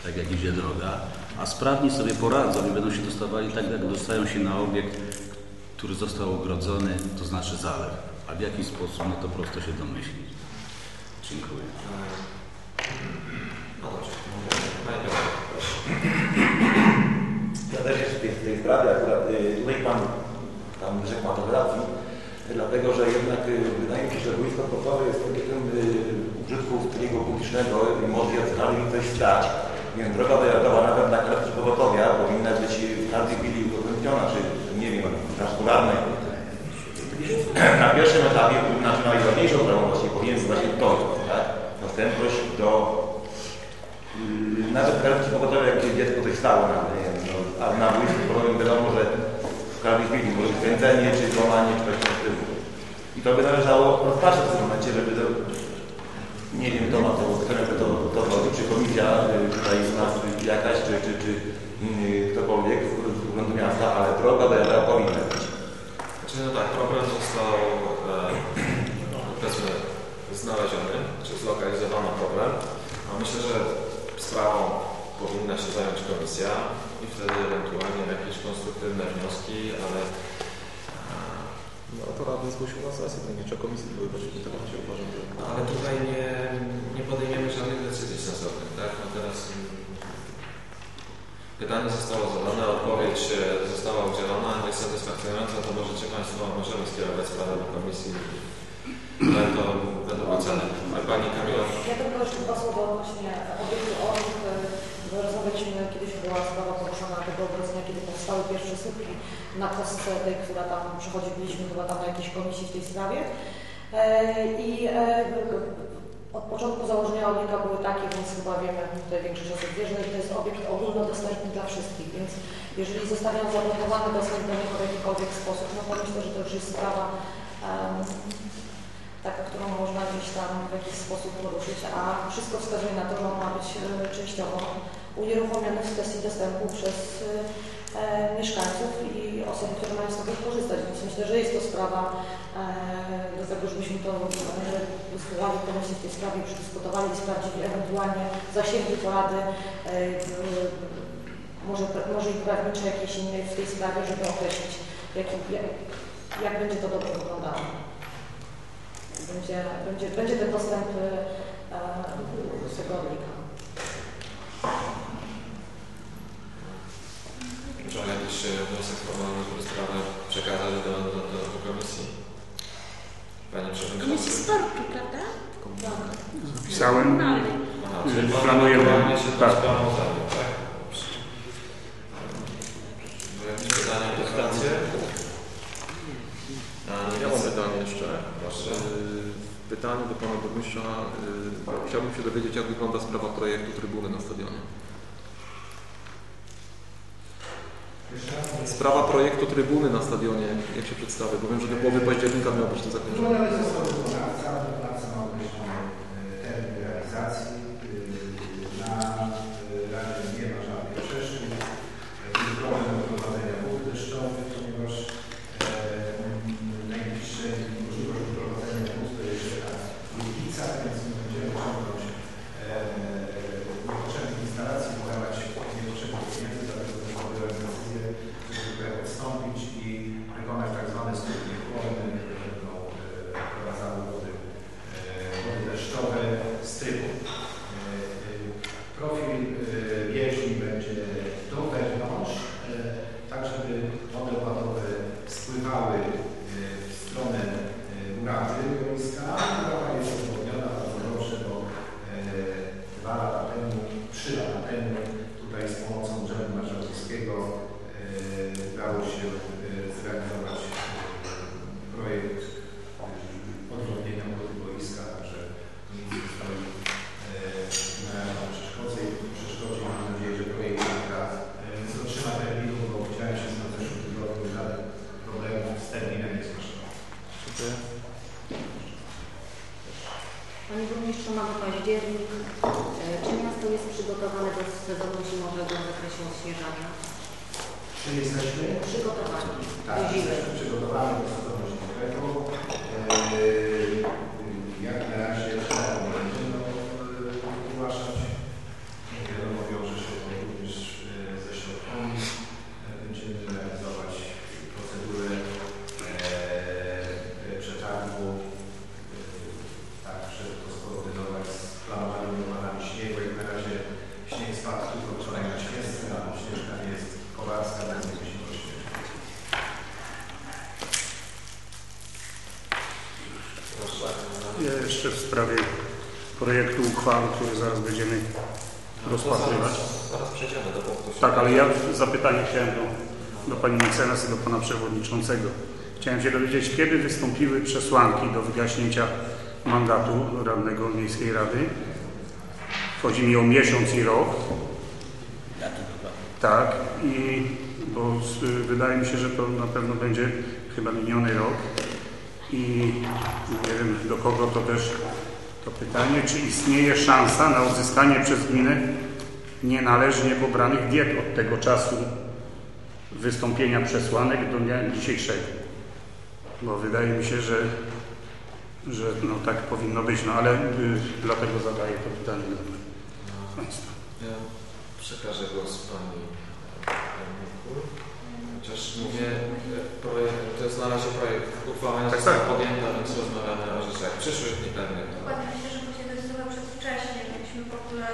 Tak jak idzie droga, a sprawni sobie poradzą i będą się dostawali tak, jak dostają się na obiekt, który został ogrodzony, to znaczy zalew. A w jaki sposób, no to prosto się domyślić. Dziękuję. No dobrze. Ja też jest w tej, sprawie akurat y, tutaj Pan tam rzekł ma to dlatego że jednak y, wydaje mi się, że boisko sportowe jest obiektem y, użytku takiego publicznego i może mi coś stać. Więc droga dojazdowa nawet na klatce pogotowia powinna być w każdej chwili udostępniona, czy nie wiem, transkularnej. Na pierwszym etapie, znaczy najważniejszą sprawą właściwie powinien być właśnie to, tak? Dostępność do Yy, Nawet w kartce pogotowe, jak dziecko coś stało na, nie wiem, no, a na boisku sportowym wiadomo, że każdej chwili może być kręcenie, czy złamanie, czy coś stylu. I to by należało rozpatrzeć w tym momencie, żeby to, nie wiem, kto ma to, kto to, to, to zrobi, czy komisja y, tutaj z nas jakaś, czy, czy, czy y, ktokolwiek z Urzędu Miasta, ale droga do jazda powinna być. Znaczy, no tak, problem został e, powiedzmy znaleziony, czy zlokalizowano problem. A myślę, że sprawą powinna się zająć komisja wtedy ewentualnie jakieś konstruktywne wnioski, ale No to radny zgłosił na sesję, to nie trzeba komisji były tym momencie uważam, że... No, ale tutaj nie, nie podejmiemy żadnych decyzji sensownych, tak? No teraz pytanie zostało zadane, odpowiedź e, została udzielona, niesatysfakcjonująca, to możecie Państwo, możemy skierować sprawę do komisji. Będą, będą oceny. Pani Kamila? Ja tylko jeszcze dwa słowa odnośnie obiektu ORZUK. Rozmawialiśmy, kiedyś była sprawa poruszona tego obecnie, kiedy powstały pierwsze słupki na kostce tej, która tam przychodzi, byliśmy chyba tam na jakiejś komisji w tej sprawie. E, I e, od początku założenia obiektu były takie, więc chyba wiemy, tutaj większość osób wie, że to jest obiekt ogólnodostępny dla wszystkich, więc jeżeli zostanie zablokowany dostęp do niego w jakikolwiek sposób, no to myślę, że to już jest sprawa em, taka, którą można gdzieś tam w jakiś sposób poruszyć, a wszystko wskazuje na to, że on ma być e, częściowo unieruchomiony w kwestii dostępu przez e, mieszkańców i osoby, które mają z tego korzystać. Więc myślę, że jest to sprawa e, do tego, żebyśmy to zgrali komisję w tej sprawie, przedyskutowali i sprawdzili ewentualnie zasięgi porady, e, może, może i prawnicze jakieś inne w tej sprawie, żeby określić, jaki, jak, jak będzie to dobrze wyglądało. Będzie, będzie, będzie ten dostęp e, e, z tego. Czy ma jakiś e, wniosek formalny, żeby sprawę przekazać do, do, do, do komisji? Panie Przewodniczący. Komisji sportu, prawda? Wpisałem, Aha, że czyli planujemy, tak. tak. zająć, tak? Jakieś pytania, pytacje? A, nie Ja mam pytanie jeszcze. Proszę. Y, Pytanie do Pana Burmistrza. Y, Chciałbym się dowiedzieć, jak wygląda sprawa projektu trybuny na stadionie. Jeszcze raz. Sprawa projektu trybuny na stadionie, jak się przedstawia, bo wiem, że do połowy października miał być to zakończone. Pana Przewodniczącego. Chciałem się dowiedzieć, kiedy wystąpiły przesłanki do wygaśnięcia mandatu radnego Miejskiej Rady. Chodzi mi o miesiąc i rok. Tak, i bo wydaje mi się, że to na pewno będzie chyba miniony rok i nie wiem do kogo to też to pytanie, czy istnieje szansa na uzyskanie przez gminę nienależnie pobranych diet od tego czasu wystąpienia przesłanek do dnia dzisiejszego. Bo wydaje mi się, że, że no tak powinno być, no ale y, dlatego zadaję to pytanie do Państwa. Ja przekażę głos Pani. Chociaż mówię, e, projekt, to jest na razie projekt, uchwała nie Tak, została tak. podjęta, więc rozmawiamy o rzeczach przyszłych, niepewnych. Dokładnie myślę, że to jest trochę przedwcześnie, gdybyśmy w ogóle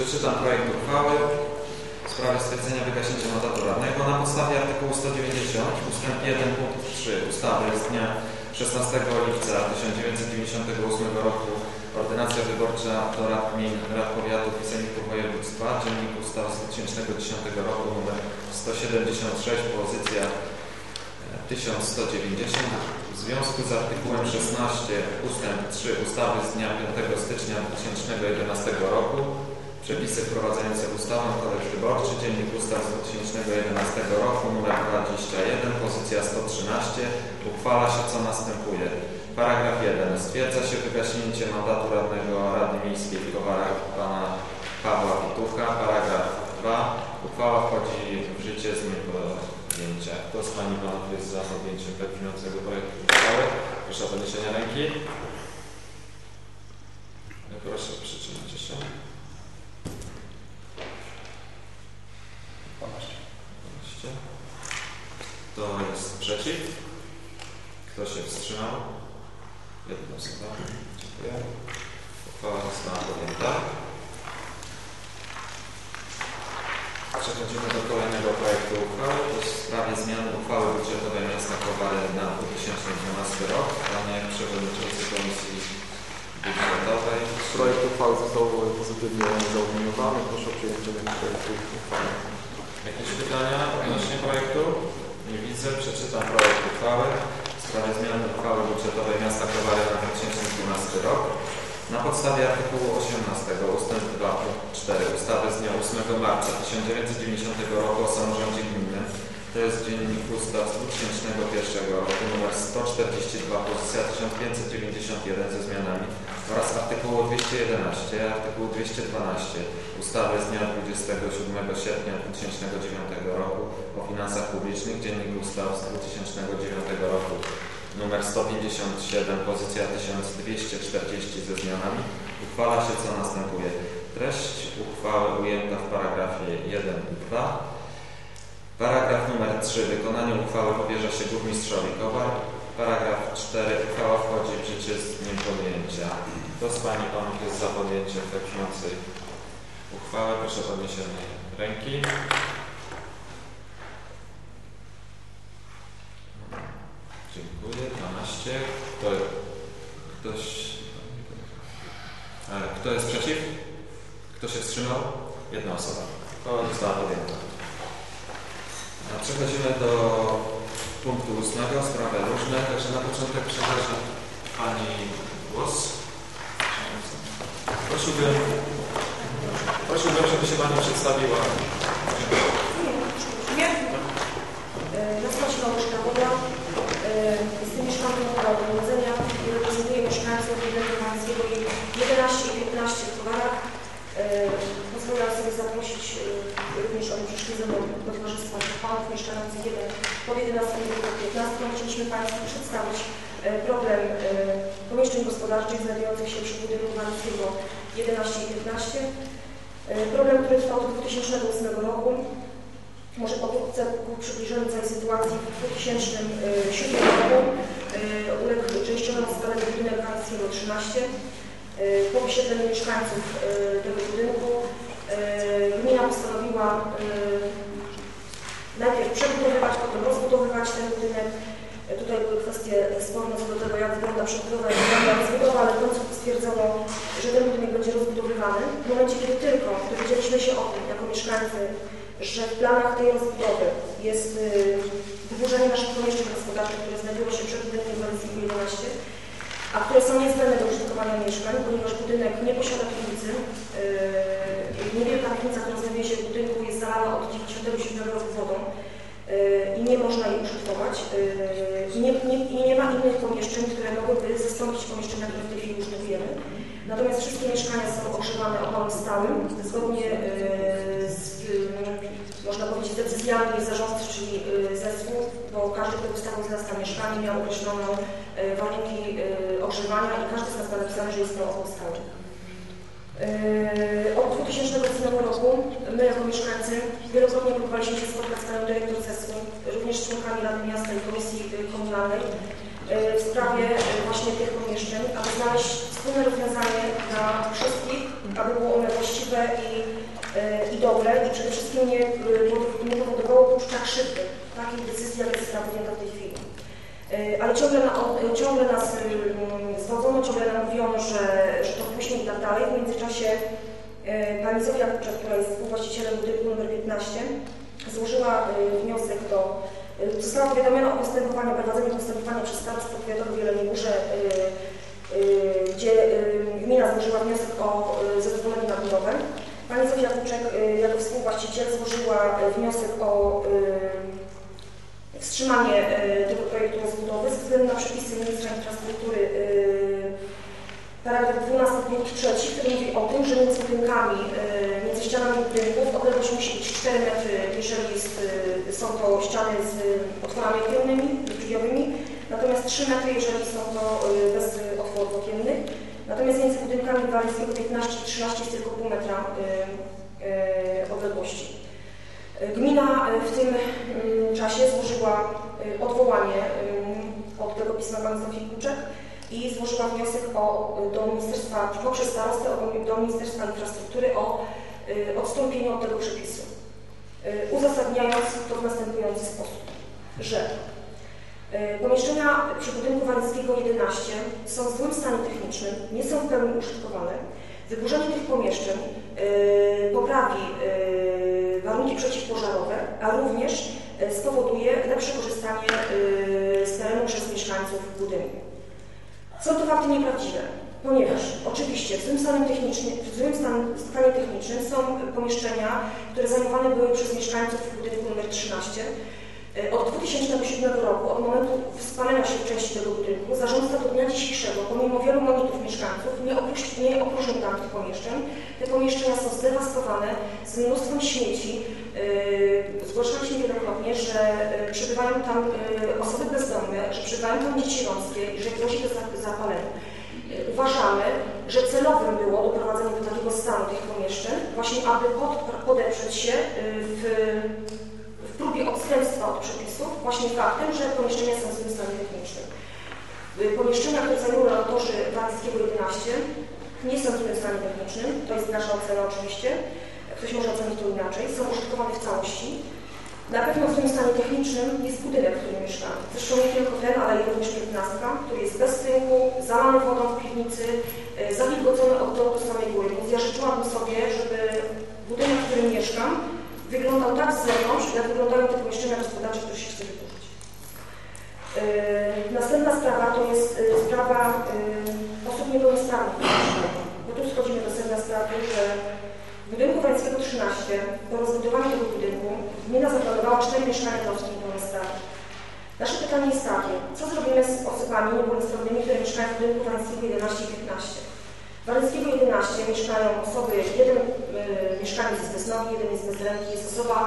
Przeczytam projekt uchwały w sprawie stwierdzenia wygaśnięcia mandatu radnego na podstawie artykułu 190 ust. 1 punkt 3 ustawy z dnia 16 lipca 1998 roku Ordynacja wyborcza do Rad Gmin, Rad Powiatów i Sejmików Województwa, Dziennik Ustaw z 2010 roku nr 176, pozycja e, 1190 w związku z artykułem 16 ust. 3 ustawy z dnia 5 stycznia 2011 roku Przepisy wprowadzające ustawę Kodeks Wyborczy, Dziennik Ustaw z 2011 roku nr 21, pozycja 113 uchwala się co następuje. Paragraf 1. Stwierdza się wygaśnięcie mandatu radnego Rady Miejskiej w Kowarach pana Pawła Pitucha. Paragraf 2. Uchwała wchodzi w życie z dniem podjęcia. Kto z Pani Panów jest za podjęciem tak projektu uchwały? Proszę o podniesienie ręki. Proszę przytrzymać się. 12. Kto jest przeciw? Kto się wstrzymał? Jedna osoba. Dziękuję. Uchwała została podjęta. Przechodzimy do kolejnego projektu uchwały. To jest w sprawie zmiany uchwały budżetowej miasta Kowary na 2012 rok. Panie Przewodniczący Komisji Budżetowej. Projekt uchwały został pozytywnie zaopiniowany. Proszę o przyjęcie projektu uchwały. Jakieś pytania odnośnie projektu? Nie widzę. Przeczytam projekt uchwały w sprawie zmiany uchwały budżetowej miasta Kowary na 2012 rok. Na podstawie artykułu 18 ust. 2 punkt 4 ustawy z dnia 8 marca 1990 roku o samorządzie gminnym, to jest Dziennik Ustaw z 2001 roku nr 142 pozycja 1591 ze zmianami oraz artykułu 211, artykułu 212 ustawy z dnia 27 sierpnia 2009 roku o finansach publicznych, Dziennik Ustaw z 2009 roku numer 157, pozycja 1240 ze zmianami, uchwala się co następuje. Treść uchwały ujęta w paragrafie 1 i 2. Paragraf numer 3. Wykonanie uchwały powierza się burmistrzowi Kowar. Paragraf 4. Uchwała wchodzi w życie z dniem podjęcia. Kto z Pani Panów jest za podjęciem tak uchwały? Proszę o podniesienie ręki. Dziękuję. 12. Ktoś... Kto jest przeciw? Kto się wstrzymał? Jedna osoba. Uchwała została podjęta. Przechodzimy do punktu ósmego, sprawy różne. Także na początek przekażę Pani głos. Prosiłbym, prosiłbym żeby się Pani przedstawiła. Ja e, nazywam się Mamuszka Woda. E, jestem mieszkanką Woda Powodzenia mieszkańców Wielkopolskiego i 11 i 15 w towarach. E, Pozwolę sobie zaprosić e, również oni przyszli ze mną do Towarzystwa Panów Mieszkających 1 po 11 do 15. Chcieliśmy Państwu przedstawić e, problem pomieszczeń gospodarczych znajdujących się przy budynku Waleckiego 11 i 15. Problem, który trwa od 2008 roku. Może pokrótce ku przybliżeniu sytuacji w 2007 roku uległ częściowemu spaleniu budynek 13. E, Po wysiedleniu mieszkańców e, tego budynku e, gmina postanowiła e, najpierw przebudowywać, potem rozbudowywać ten budynek. E, Tutaj były kwestie sporne co do tego, jak wygląda przebudowa, jak wygląda rozbudowa, ale w końcu stwierdzono, że ten budynek będzie rozbudowywany. W momencie, kiedy tylko dowiedzieliśmy się o tym, jako mieszkańcy, że w planach tej rozbudowy jest y, wyburzenie naszych pomieszczeń gospodarczych, które znajdują się przed budynkiem Walickiego 11, a które są niezbędne do użytkowania mieszkań, ponieważ budynek nie posiada piwnicy. Yy, niewielka piwnica, która znajduje się w budynku, jest zalana od 97 roku wodą yy, i nie można jej użytkować. I nie, nie, I nie ma innych pomieszczeń, które mogłyby zastąpić pomieszczenia, które w tej chwili użytkujemy. Natomiast wszystkie mieszkania są ogrzewane opałem stałym, zgodnie powiedzieć, decyzjami zarządcy, czyli yy, zespół, bo każdy, kto ustawił z nas na mieszkanie, miał określone yy, warunki yy, ogrzewania i każdy z nas ma że jest to stały. Od 2008 roku my jako mieszkańcy wielokrotnie próbowaliśmy się spotkać z panią dyrektor CES-u, również z członkami Rady Miasta i Komisji Komunalnej w sprawie właśnie tych pomieszczeń, aby znaleźć wspólne rozwiązanie dla wszystkich, aby było one właściwe i, i dobre i przede wszystkim nie, yy, nie powodowało puszcza krzywdy takich decyzji, jak została podjęta w tej chwili. Yy, Ale ciągle, na, o- ciągle nas yy, zwodzono, ciągle nam mówiono, że, że to później i tak dalej. W międzyczasie pani Zofia Kuczek, która jest współwłaścicielem budynku nr 15, złożyła wniosek do Została powiadomiona o postępowaniu, prowadzeniu postępowania przez starostwo powiatowe w Jeleniej Górze, gdzie gmina złożyła wniosek o zezwolenie na budowę. Pani Zofia Kuczek yy, jako współwłaściciel złożyła yy, wniosek o yy, wstrzymanie tego projektu rozbudowy ze względu na przepisy ministra infrastruktury paragraf 12 punkt 3, który mówi o tym, że między budynkami, między ścianami budynków odległość musi być 4 metry, jeżeli jest, są to ściany z otworami okiennymi, drzwiowymi, natomiast 3 metry, jeżeli są to bez otworów okiennych. Natomiast między budynkami Walickiego 15 i 13 jest tylko pół metra e, e, odległości. Gmina e, w tym mm, czasie złożyła odwołanie od tego pisma pani Zofii Kuczek i złożyła wniosek o, do Ministerstwa, poprzez starostę do Ministerstwa Infrastruktury o odstąpienie od tego przepisu. Uzasadniając to w następujący sposób, że pomieszczenia przy budynku Walickiego 11 są w złym stanie technicznym, nie są w pełni użytkowane. Wyburzenie tych pomieszczeń e, poprawi e, warunki przeciwpożarowe, a również e, spowoduje lepsze korzystanie e, z terenu przez mieszkańców budynku. Są to fakty nieprawdziwe, ponieważ oczywiście w złym stanie technicznym, w złym stan, stanie technicznym są pomieszczenia, które zajmowane były przez mieszkańców budynku nr 13. E, Od 2007 roku, od momentu spalenia się części tego budynku, zarządca do dnia dzisiejszego, pomimo wielu monitów mieszkańców, nie, nie opróżnił tam tych pomieszczeń. Te pomieszczenia są zdewastowane z mnóstwem śmieci. Yy, zgłaszaliśmy wielokrotnie, że yy, przebywają tam yy, osoby bezdomne, że przebywają tam dzieci romskie i że grozi to za- zapalenie. Yy, Uważamy, że celowym było doprowadzenie do takiego stanu tych pomieszczeń, właśnie aby pod, podeprzeć się yy, w próbie odstępstwa od przepisów właśnie faktem, że pomieszczenia są w złym stanie technicznym. Y, Pomieszczenia, które zajmują laboratorzy Walickiego 11 nie są w złym stanie technicznym, to jest nasza ocena oczywiście, ktoś może ocenić to inaczej, są użytkowane w całości. Na pewno w złym stanie technicznym jest budynek, w którym mieszkamy. Zresztą nie tylko ten, ale również 15, który jest bez tynku, zalany wodą w piwnicy, y, zawilgocony od dołu do samej góry. Więc ja życzyłabym sobie, żeby budynek, w którym mieszkam, wyglądał tak z zewnątrz, jak wyglądają te pomieszczenia gospodarcze, które się chce wyburzyć. Yy, następna sprawa to jest yy, sprawa yy, osób niepełnosprawnych. Bo tu schodzimy do sedna sprawy, że w budynku Wańskiego 13 po rozbudowaniu tego budynku gmina zaplanowała cztery mieszkania dla osób niepełnosprawnych. Nasze pytanie jest takie, co zrobimy z osobami niepełnosprawnymi, które mieszkają w budynku Wańskiego 11 i 15? Waleckiego 11 mieszkają osoby, jeden y, mieszkaniec jest bez nogi, jeden jest bez ręki, jest osoba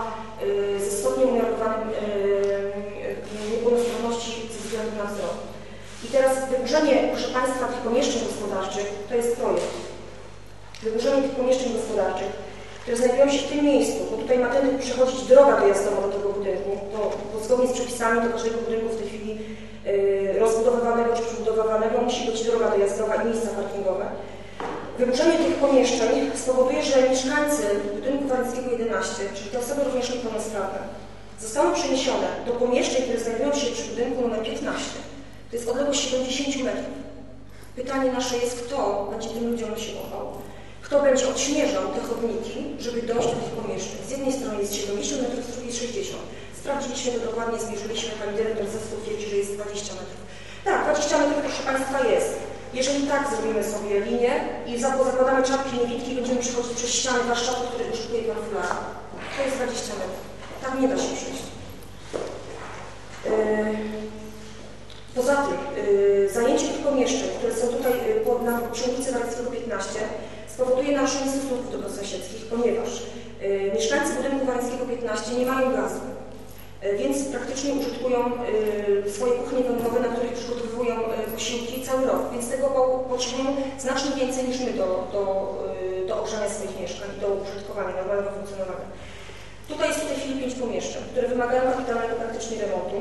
y, ze stopniem umiarkowanym y, y, niepełnosprawności ze względu na wzrok. I teraz wyburzenie, proszę Państwa, tych pomieszczeń gospodarczych to jest projekt. Wyburzenie tych pomieszczeń gospodarczych, które znajdują się w tym miejscu, bo tutaj ma tędy przechodzić droga dojazdowa do tego budynku, bo zgodnie z przepisami do każdego budynku w tej chwili y, rozbudowywanego czy przebudowywanego musi być droga dojazdowa i miejsca parkingowe. Wyburzenie tych pomieszczeń spowoduje, że mieszkańcy budynku Waryckiego 11, czyli te osoby również niepełnosprawne, zostaną przeniesione do pomieszczeń, które znajdują się przy budynku numer 15. To jest odległość 70 metrów. Pytanie nasze jest, kto będzie tym ludziom siłował? Kto będzie odśnieżał te chodniki, żeby dojść do tych pomieszczeń? Z jednej strony jest 70 metrów, z drugiej 60. Sprawdziliśmy to dokładnie, zmierzyliśmy, pani dyrektor zespół twierdzi, że jest 20 metrów. Tak, 20 metrów, proszę Państwa, jest. Jeżeli tak zrobimy sobie linię i zakładamy czapki niewidki będziemy przechodzić przez ściany warsztatu, który użytkuje pan fulara, to jest 20 metrów. Tam nie da się przejść. Yy, Poza tym yy, zajęcie tych pomieszczeń, które są tutaj po, na, przy ulicy Waleckiego 15 spowoduje naruszenie stosunków dobrosąsiedzkich, ponieważ mieszkańcy budynku Waleckiego 15 nie mają gazu, więc praktycznie użytkują yy, swoje kuchnie węglowe, na których przygotowują yy, posiłki cały rok, więc tego po- potrzebują znacznie więcej niż my do, do, do ogrzania swoich mieszkań i do użytkowania, normalnego funkcjonowania. Tutaj jest w tej chwili pięć pomieszczeń, które wymagają kapitalnego praktycznie remontu.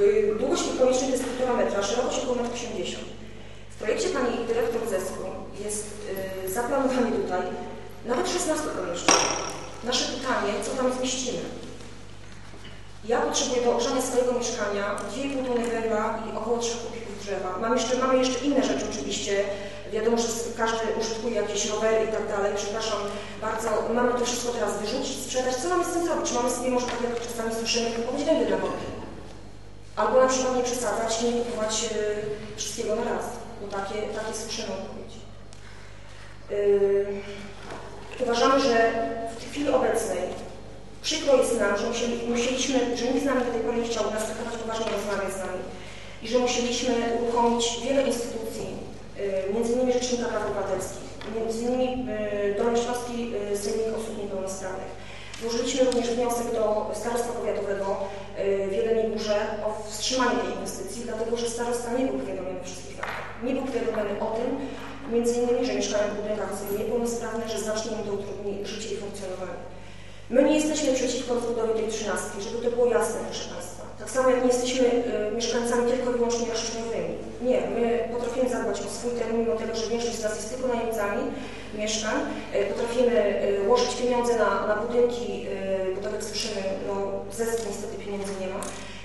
Yy, Długość tych pomieszczeń to jest 1,5 metra, szerokość około 1,80 m. W projekcie pani dyrektor zespołu jest zaplanowanie tutaj nawet 16 pomieszczeń. Nasze pytanie, co tam zmieścimy? Ja potrzebuję do ogrzania swojego mieszkania 2,5 tony węgla i około 3 kubików drzewa. Mam jeszcze, mamy jeszcze inne rzeczy oczywiście. Wiadomo, że każdy użytkuje jakieś rowery i tak dalej. Przepraszam bardzo. Mamy to wszystko teraz wyrzucić, sprzedać. Co mamy z tym zrobić? Czy mamy sobie może tak jak czasami słyszymy, kupować węgiel dla wody? Albo na przykład nie przesadzać nie kupować e, wszystkiego na raz. Bo takie, takie słyszymy odpowiedzi. Yy, uważamy, że w chwili obecnej przykro jest nam, że musieli, musieliśmy, że nikt z nami do tej pory nie chciał nas traktować poważnie rozmawiać z nami i że musieliśmy uruchomić wiele instytucji, yy, między innymi Rzecznika Praw Obywatelskich, między innymi yy, Dolnośląski yy, Sejmik Osób Niepełnosprawnych. Złożyliśmy również wniosek do starostwa powiatowego w Jeleniej Górze o wstrzymanie tej inwestycji, dlatego że starosta nie był powiadomiony o wszystkich faktach. Nie był powiadomiony o tym, między innymi, że mieszkają w budynkach osoby niepełnosprawne, że znacznie im to utrudni życie i funkcjonowanie. My nie jesteśmy przeciwko rozbudowie tej trzynastki, żeby to było jasne, proszę Państwa. Tak samo jak nie jesteśmy y, mieszkańcami tylko i wyłącznie roszczeniowymi. Nie, my potrafimy zadbać o swój teren, mimo tego, że większość z nas jest tylko najemcami mieszkań. Y, potrafimy y, łożyć pieniądze na, na budynki, y, bo tak jak słyszymy, no zespół niestety pieniędzy nie ma.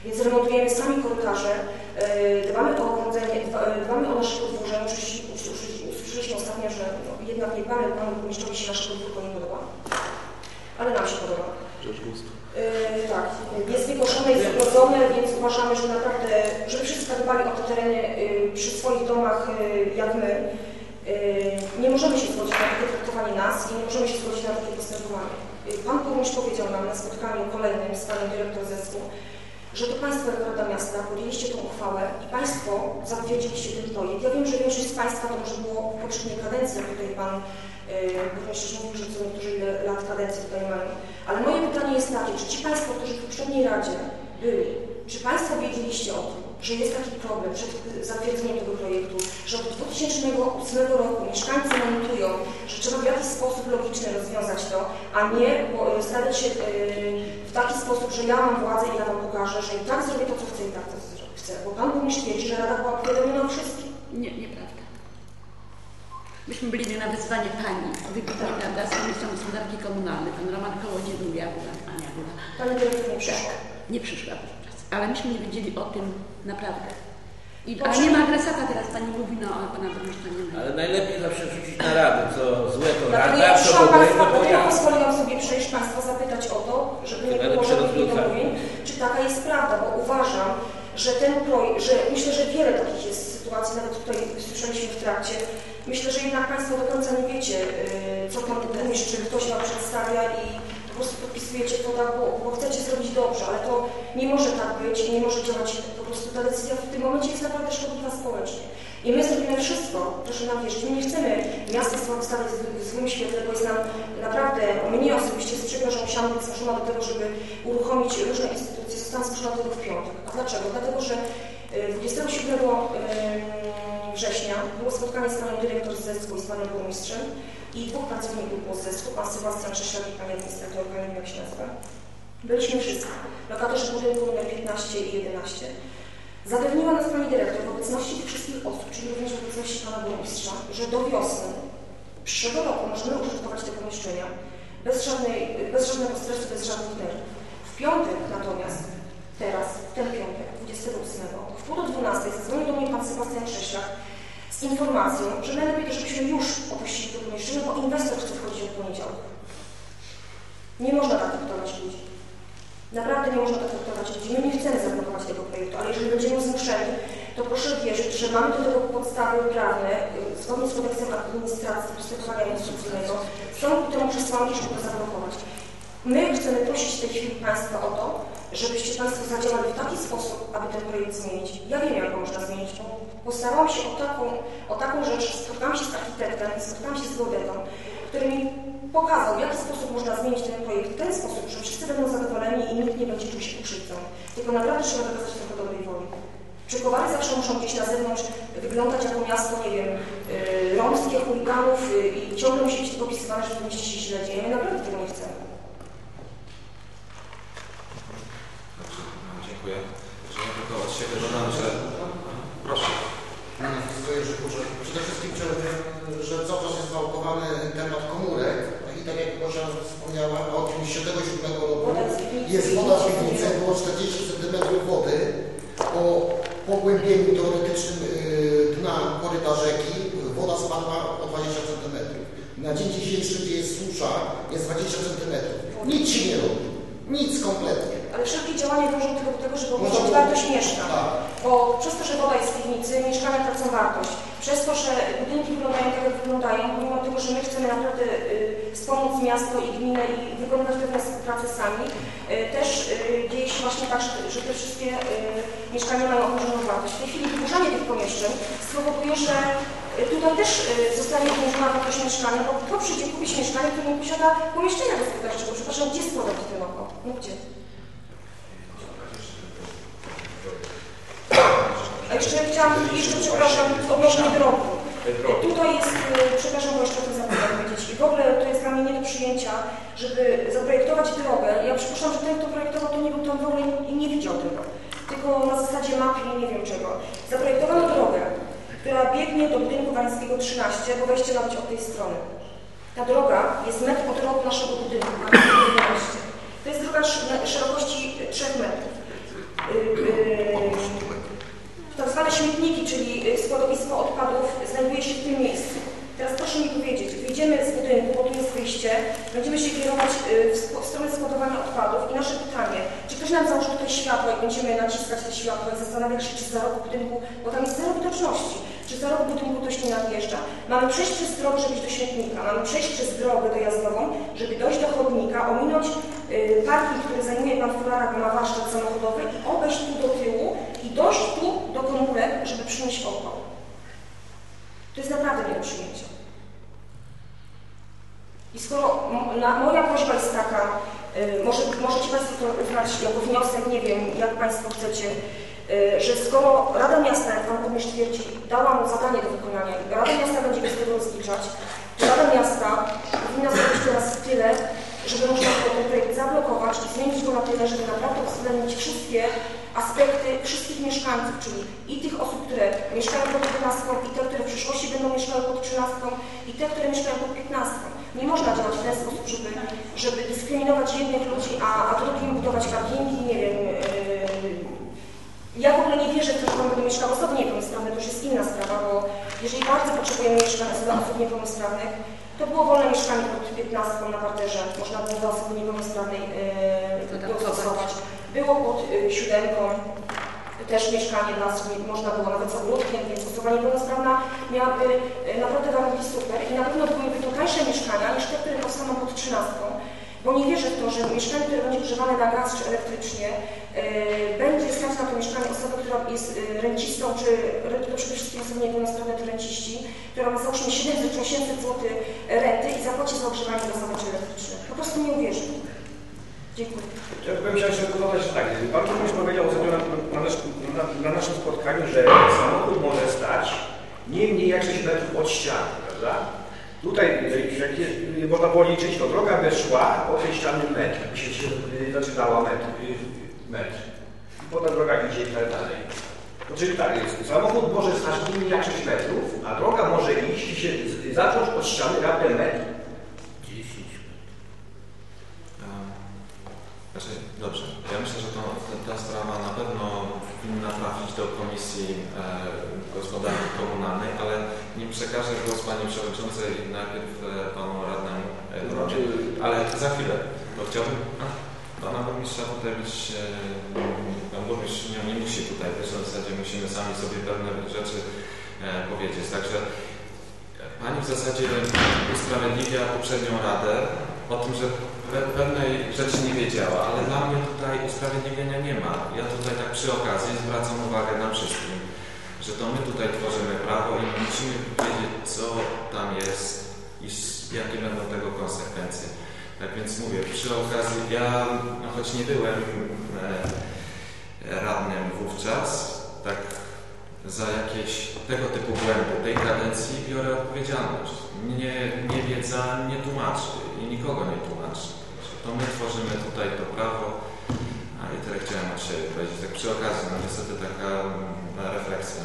Więc remontujemy sami korytarze, y, dbamy o dba- y, dbamy o nasze podwórze. Usłyszeliśmy- ostatnio, że no, jednak nie dbamy, panu burmistrzowi się nasze podwórko nie podoba. Ale nam się podoba. Rzecz gustu. Yy, tak, jest wykoszone, jest urodzone, więc uważamy, że naprawdę, żeby wszyscy dbali o te tereny yy, przy swoich domach yy, jak my. Nie możemy się zgodzić na takie traktowanie nas i nie możemy się zgodzić na takie postępowanie. Pan burmistrz powiedział nam na spotkaniu kolejnym z panem dyrektor zespół, że to Państwo jako Rada Miasta podjęliście tą uchwałę i Państwo zatwierdziliście ten projekt. Ja wiem, że większość z Państwa to może było w poprzedniej kadencji, tutaj Pan yy, burmistrz mówił, że co niektórzy ile lat kadencji tutaj mają. Ale moje pytanie jest takie, czy Ci Państwo, którzy w poprzedniej Radzie byli, czy Państwo wiedzieliście o tym, że jest taki problem przed zatwierdzeniem tego projektu, że od 2008 roku mieszkańcy montują, że trzeba w jakiś sposób logiczny rozwiązać to, a nie e, starać się e, w taki sposób, że ja mam władzę i ja Wam pokażę, że i tak zrobię to, co chcę i tak to chcę. Bo Pan Burmistrz twierdzi, że Rada była powiadomiona o wszystkim. Nie, nieprawda. Myśmy byli na wezwanie pani, wybitnej, prawda, z Komisją Gospodarki Komunalnej. Pan Roman Kołodziej był, ja była, Ania była. Pani dyrektor nie przyszła. Tak, nie przyszła. Ale myśmy nie wiedzieli o tym naprawdę. I, a Dobrze. nie ma adresata teraz, pani mówi, no a pana burmistrza nie ma. Ale najlepiej zawsze rzucić na radę, co złe to rada, ja co Państwa, ja. pozwoliłam sobie przyjść Państwa zapytać o to, żeby nie Ale było żadnych niedomówień, czy taka jest prawda, bo uważam, że ten projekt, że myślę, że wiele takich jest sytuacji, nawet tutaj słyszeliśmy w trakcie, myślę, że jednak Państwo do końca nie wiecie, yy, co Pan burmistrz, czy ktoś Wam przedstawia i prostu podpisujecie to tak, bo, bo chcecie zrobić dobrze, ale to nie może tak być i nie może działać, po prostu ta decyzja w tym momencie jest naprawdę szkodliwa społecznie. I my zrobimy wszystko, proszę nam wierzyć, my nie chcemy miasta stawiać w złym świetle, bo jest nam naprawdę, mnie osobiście jest przykro, że musiałam być zmuszona do tego, żeby uruchomić różne instytucje. Zostałam zmuszona do tego w piątek. A dlaczego? Dlatego, że y, 27 ym, września było spotkanie z panią dyrektor z zespołu i z panem burmistrzem i dwóch pracowników zespołu, pan Sebastian Czesiak i pani administrator, pani jak się nazywa. Byliśmy wszyscy, lokatorzy budynku numer 15 i 11. Zapewniła nas pani dyrektor w obecności tych wszystkich osób, czyli również w obecności pana burmistrza, że do wiosny przyszłego roku możemy użytkować te pomieszczenia bez, żadnej, bez żadnego stresu, bez żadnych nerwów. W piątek natomiast, teraz, w ten piątek, 28, w pół do 12 zadzwonił do mnie pan Sebastian Krześlak z informacją, że najlepiej, żebyśmy już opuścili to pomieszczenie, bo inwestor chce wchodzić od poniedziałku. Nie można tak traktować ludzi. Naprawdę nie można tak traktować ludzi. My nie chcemy zablokować tego projektu, ale jeżeli będziemy zmuszeni, to proszę wierzyć, że mamy do tego podstawy prawne, y, zgodnie z kodeksem administracji postępowania instrukcyjnego, są temu przesłanki, żeby to zablokować. My chcemy prosić w tej chwili Państwa o to, żebyście Państwo zadziałali w taki sposób, aby ten projekt zmienić. Ja wiem, jak go można zmienić, bo postarałam się o taką, o taką rzecz, spotkałam się z architektem, spotkałam się z geodetą, który mi pokazał, w jaki sposób można zmienić ten projekt w ten sposób, że wszyscy będą zadowoleni i nikt nie będzie czuł się ukrzywdzony. Tylko naprawdę trzeba wykazać trochę dobrej woli. Przykowary zawsze muszą gdzieś na zewnątrz wyglądać jako miasto, nie wiem, yy, romskie, chuliganów yy, i ciągle musi być opisywane, że w mieście się źle dzieje. My naprawdę tego nie chcemy. Dziękuję. Że ja tylko od siebie dodam, że... Proszę. Przede wszystkim chciałbym, że cały czas jest wałkowany temat komórek i tak jak Boża wspomniała, od 97 roku jest woda w piwnicy, było 40 cm wody po pogłębieniu teoretycznym y, dna koryta rzeki woda spadła o 20 cm. Na dzień dzisiejszy, gdzie jest susza, jest 20 cm. Nic się nie robi. Nic kompletnie. Ale wszelkie działania dążą tylko do tego, żeby Można obniżyć wartość mieszkań. Tak. Bo przez to, że woda jest w piwnicy, mieszkania tracą wartość. Przez to, że budynki wyglądają tak, jak wyglądają, pomimo tego, że my chcemy naprawdę y, wspomóc miasto i gminę i wykonywać pewne współpracę sami, y, też y, dzieje się właśnie tak, że, że te wszystkie mieszkania mają obniżoną wartość. W tej chwili wyburzanie tych pomieszczeń spowoduje, że tutaj też zostanie obniżona wartość mieszkania, bo kto przyjdzie kupić mieszkanie, które nie posiada pomieszczenia gospodarczego? Przepraszam, gdzie składać ten oko? No gdzie? A jeszcze chciałam, jeszcze przepraszam, odnośnie drogi. Tutaj jest, y, przepraszam, bo jeszcze o tym zapomniałam powiedzieć. I w ogóle to jest dla mnie nie do przyjęcia, żeby zaprojektować drogę. Ja przypuszczam, że ten, kto projektował, to nie był tam w ogóle i nie widział tego. Tylko na zasadzie mapy i nie wiem czego. Zaprojektowano drogę, która biegnie do budynku Wańskiego 13, bo wejście ma być od tej strony. Ta droga jest metr od rogu naszego budynku, a nie 11. To jest droga sz- szerokości 3 metrów. Yy, yy, tak zwane śmietniki, czyli y, składowisko odpadów znajduje się w tym miejscu. Teraz proszę mi powiedzieć, wyjdziemy z budynku, bo tu jest wyjście, będziemy się kierować y, w stronę składowania odpadów i nasze pytanie, czy ktoś nam założy tutaj światło, jak będziemy naciskać te światło i zastanawiać się, czy za rok budynku, bo tam jest zero widoczności, czy za rok budynku ktoś nie nadjeżdża. Mamy przejść przez drogę, żeby iść do śmietnika, mamy przejść przez drogę dojazdową, żeby dojść do chodnika, ominąć y, parking, który zajmuje pan Fulara, bo ma warsztat samochodowy i obejść tu do tyłu i dojść tu do komórek, żeby przynieść opał. To jest naprawdę nie do przyjęcia. I skoro na, moja prośba jest taka, y, może, możecie Państwo to uznać jako wniosek, nie wiem, jak Państwo chcecie, y, że skoro Rada Miasta, jak Pan Burmistrz twierdzi, dała mu zadanie do wykonania, Rada Miasta będzie z tego rozliczać, to Rada Miasta powinna zrobić teraz tyle, żeby można było ten projekt zablokować i zmienić go na tyle, żeby naprawdę uwzględnić wszystkie aspekty wszystkich mieszkańców, czyli i tych osób, które mieszkają pod 11 i te, które w przyszłości będą mieszkały pod 13 i te, które mieszkają pod 15. Nie można działać w ten sposób, żeby, żeby dyskryminować jednych ludzi, a, a drugim budować parkingi, nie wiem. Yy, ja w ogóle nie wierzę to, że Pan będzie mieszkał osoby niepełnosprawne, to już jest inna sprawa, bo jeżeli bardzo potrzebujemy mieszkania dla osób niepełnosprawnych, to było wolne mieszkanie pod 15 na parterze, można było dla osoby niepełnosprawnej yy, dostosować. Było pod yy, siódemką też mieszkanie dla osób, można było nawet z ogródkiem, więc osoba niepełnosprawna miałaby yy, naprawdę warunki super i na pewno byłyby to tańsze mieszkania niż te, które powstaną pod 13. Bo nie wierzę w to, że mieszkanie, które będzie używane na gaz czy elektrycznie, e, będzie stać na to mieszkanie osoba, która jest e, rencistą, czy to przede wszystkim osoby niepełnosprawne to renciści, która ma załóżmy 700 czy 800 zł renty i zapłaci za ogrzewanie gazowe czy elektryczne. Po prostu nie uwierzę. Dziękuję. Ja bym chciał się dodać tak. Pan burmistrz powiedział ostatnio na, na, nasz, na, na naszym spotkaniu, że samochód może stać nie mniej jak 6 metrów od ściany, prawda? Tutaj, można policzyć, to droga by szła od tej ściany metr, się y, zaczynała metr, metr. I potem droga idzie i tak dalej. No, czyli tak, jest, samochód może stać nie mniej jak 6 metrów, a droga może iść i się zacząć od ściany raptem metr. Znaczy, dobrze. Ja myślę, że to, ta, sprawa na pewno powinna trafić do Komisji e, Gospodarki Komunalnej, ale nim przekażę głos Pani Przewodniczącej najpierw e, Panu Radnemu Edwardowi. Ale za chwilę, bo chciałbym a, Pana Burmistrza tutaj być, e, Pan Burmistrz nie, nie musi tutaj być, w zasadzie musimy sami sobie pewne rzeczy e, powiedzieć. Także Pani w zasadzie usprawiedliwia poprzednią radę o tym, że pe- pewnej rzeczy nie wiedziała, ale dla mnie tutaj usprawiedliwienia nie ma. Ja tutaj tak przy okazji zwracam uwagę nam wszystkim, że to my tutaj tworzymy prawo i musimy wiedzieć, co tam jest i jakie będą tego konsekwencje. Tak więc mówię, przy okazji, ja no, choć nie byłem e, radnym wówczas, tak za jakieś tego typu błędy tej kadencji biorę odpowiedzialność. Nie, nie wiedza nie tłumaczy i nikogo nie tłumaczy. To my tworzymy tutaj to prawo, a i tyle chciałem od siebie powiedzieć. Tak przy okazji, no niestety taka mm, refleksja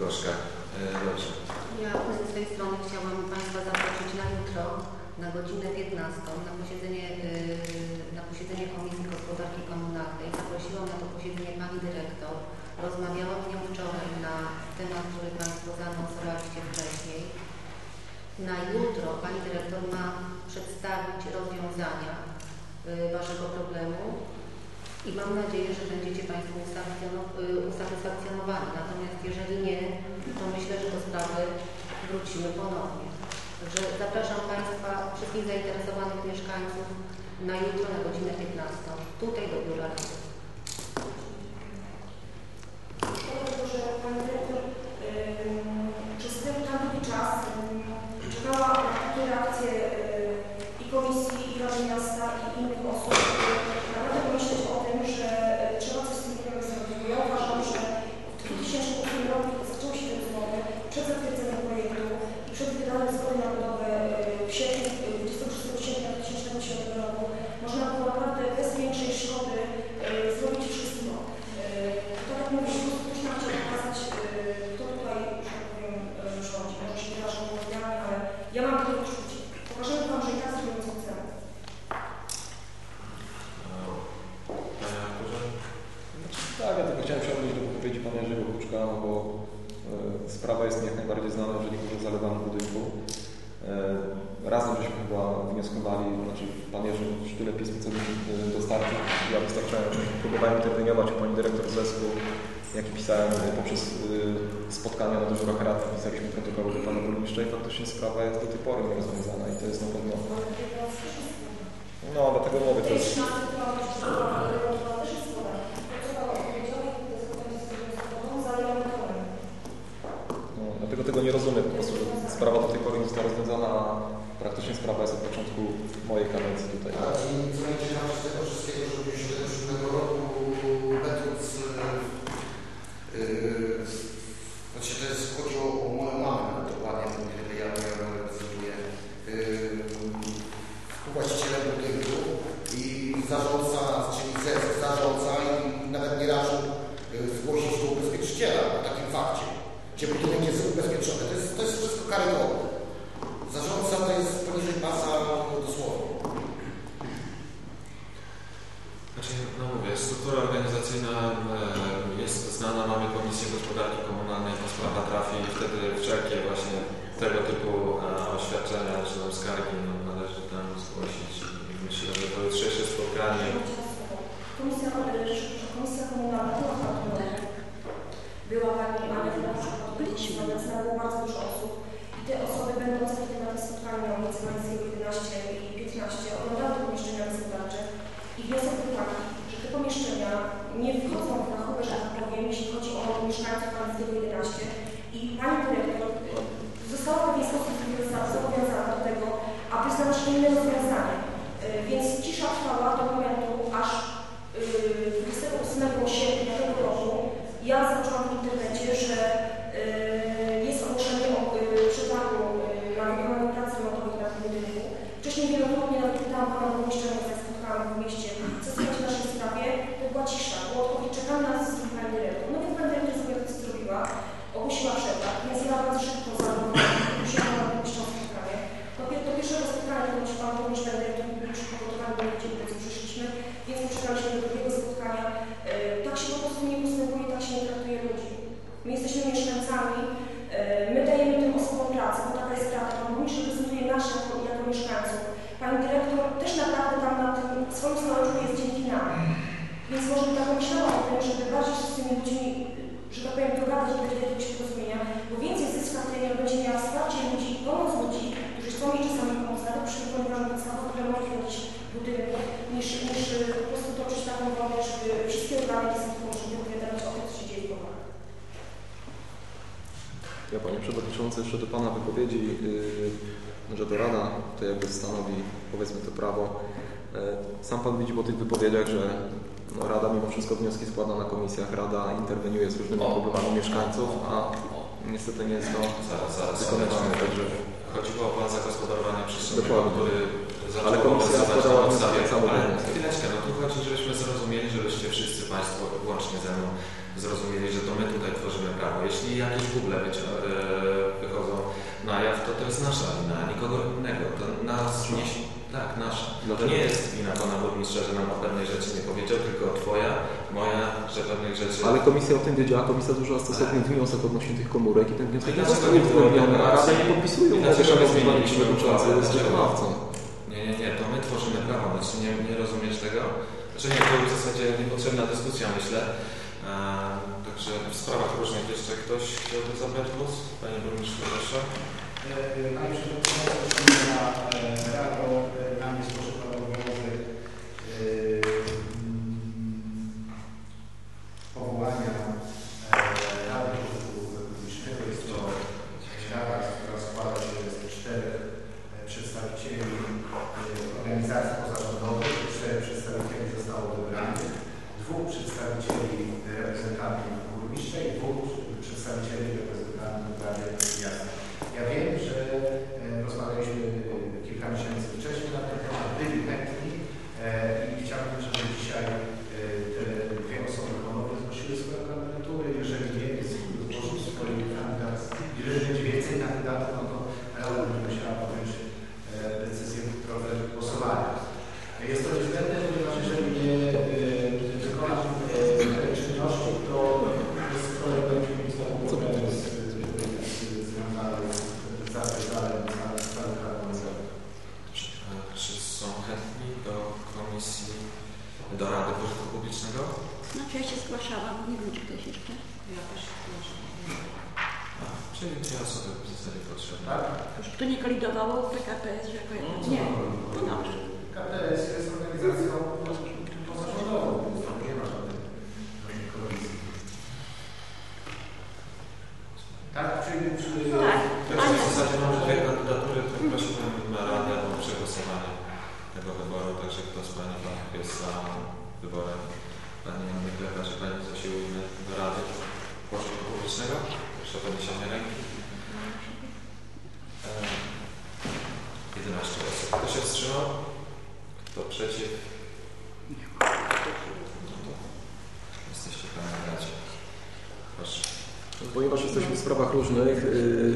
gorzka. E, Dobrze. Ja z tej strony chciałam Państwa zaprosić na jutro, na godzinę 15, na posiedzenie, yy, na posiedzenie Komisji Gospodarki Komunalnej. Zaprosiłam na to posiedzenie Pani Dyrektor. Rozmawiałam z nią wczoraj na temat, który Państwo zaanonsowaliście wcześniej. Na jutro Pani Dyrektor ma przedstawić rozwiązania yy, Waszego problemu i mam nadzieję, że będziecie Państwo y, usatysfakcjonowani. Natomiast jeżeli nie, to myślę, że do sprawy wrócimy ponownie. Także zapraszam Państwa, wszystkich zainteresowanych mieszkańców na jutro na godzinę 15. Tutaj do biura Rady. Że Pani przez ten czas czekała na takie reakcje y, i Komisji, i Rady Miasta, i innych osób, żeby naprawdę pomyśleć o tym, że y, trzeba coś z tym problemem zrobić. Bo ja uważam, że w 2008 roku zaczęły się te rozmowy przed zatwierdzeniem projektu i przed wydaniem zgody na budowę y, w sierpniu, y, 26 sierpnia 2010 roku. Można było naprawdę bez większej szkody y, zrobić wszystko. Y, Tak jak mówię, po prostu też nam chciał pokazać, y, kto tutaj, że tak powiem, y, rządzi. Może się wyrażą rozwiązania, ale ja mam takie poczucie. Pokażemy Wam, że i tak zrobimy co chcemy. Panie Arturze? Tak, ja tylko chciałem się odnieść do wypowiedzi pana Jerzego Kuczka, no bo e, sprawa jest mi jak najbardziej znana, jeżeli chodzi o zalewanie budynku. E, razem żeśmy chyba wnioskowali, znaczy pan Jerzy już tyle pism, co mi e, dostarczył. Ja wystarczałem, próbowałem interweniować u pani dyrektor zespół, jak i pisałem e, poprzez e, spotkania na dyżurach rad, pisaliśmy protokoły i faktycznie sprawa jest do tej pory nierozwiązana i to jest na pewno... No, dlatego mówię, to jest... No, dlatego tego nie rozumiem po prostu, że sprawa do tej pory nie została rozwiązana, a praktycznie sprawa jest od początku mojej kadencji tutaj. ważne, żebyśmy zrozumieli, żebyście wszyscy Państwo, łącznie ze mną, zrozumieli, że to my tutaj tworzymy prawo. Jeśli jakieś buble e, wychodzą na jaw, to to jest nasza wina, nikogo innego. To nas nie... Tak, nasza. No to nie tak. jest wina Pana Burmistrza, że nam o pewnej rzeczy nie powiedział, tylko Twoja, moja, że pewnych rzeczy... Ale komisja o tym wiedziała, komisja złożyła stosowny wniosek odnośnie tych komórek i ten wniosek nie został uwzględniony, a Rada nie podpisuje umowy, że rozmawialiśmy z. Nie, nie, nie, to my tworzymy prawo, znaczy nie, nie znaczy nie, to w zasadzie niepotrzebna dyskusja, myślę. Eee, także w sprawach różnych jeszcze ktoś chciałby zabrać głos? Panie Burmistrzu, proszę. E, panie Przewodniczący, e, e, na reagowałem na nie różnych. Y,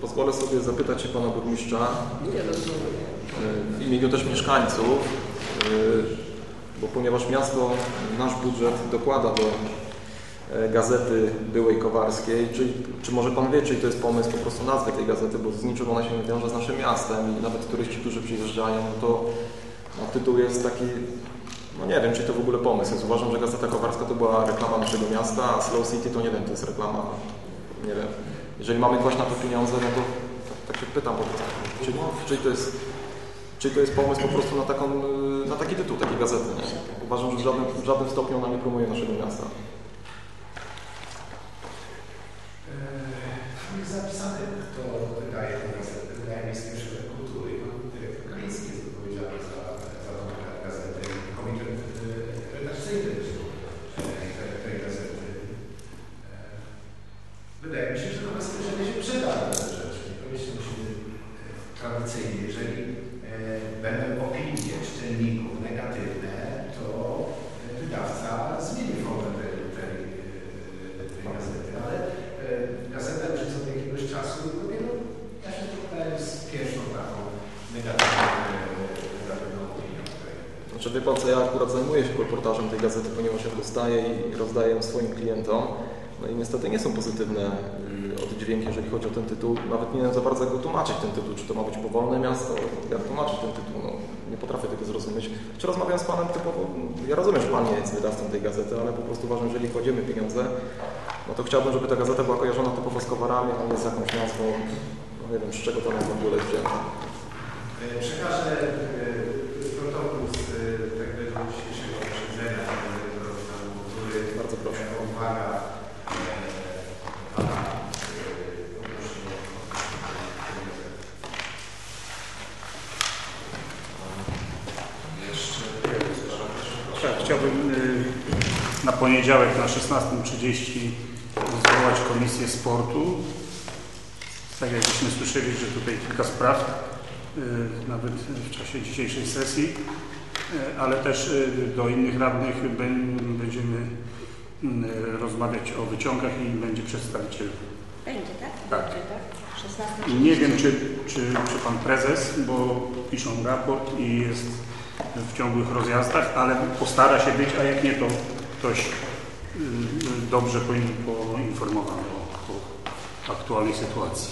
pozwolę sobie zapytać się Pana Burmistrza no, y, w imieniu też mieszkańców, y, bo ponieważ miasto, nasz budżet dokłada do e, gazety byłej Kowarskiej. Czy, czy może Pan wie, czy to jest pomysł po prostu nazwy tej gazety, bo z niczym ona się wiąże z naszym miastem i nawet turyści, którzy przyjeżdżają, no to no, tytuł jest taki, no nie wiem, czy to w ogóle pomysł jest. Uważam, że Gazeta Kowarska to była reklama naszego miasta, a Slow City to nie wiem, to jest reklama nie wiem, jeżeli mamy kłaść na to pieniądze, no to tak, tak się pytam po prostu, czy, czy, to jest, czy to jest pomysł po prostu na, taką, na taki tytuł takiej gazety, nie? Uważam, że w żadnym, w żadnym stopniu ona nie promuje naszego miasta. No i niestety nie są pozytywne y, oddźwięki, jeżeli chodzi o ten tytuł. Nawet nie wiem za bardzo, jak go tłumaczyć ten tytuł. Czy to ma być powolne miasto? Jak tłumaczyć ten tytuł? No, nie potrafię tego zrozumieć. Czy rozmawiam z Panem typowo, ja rozumiem, że Pan nie jest wydawcą tej gazety, ale po prostu uważam, że jeżeli kładziemy pieniądze, no to chciałbym, żeby ta gazeta była kojarzona typowo z kowarami, a nie z jakąś nazwą, no nie wiem, z czego to nazwa w ogóle jest wzięta. E, Przekażę e, protokół z e, tego dzisiejszego posiedzenia. Bardzo proszę. Uwaga e, pana e, odnośnie Jeszcze Tak, chciałbym y, na poniedziałek na 16.30 zwołać Komisję Sportu. Tak jak żeśmy słyszeli, że tutaj kilka spraw, y, nawet w czasie dzisiejszej sesji, y, ale też y, do innych radnych bę- będziemy rozmawiać o wyciągach i będzie przedstawiciel. Będzie, tak? Tak. Będzie, tak? 16 I nie wiem, czy, czy, czy Pan Prezes, bo piszą raport i jest w ciągłych rozjazdach, ale postara się być, a jak nie, to ktoś y, dobrze poin- poinformowany o, o aktualnej sytuacji.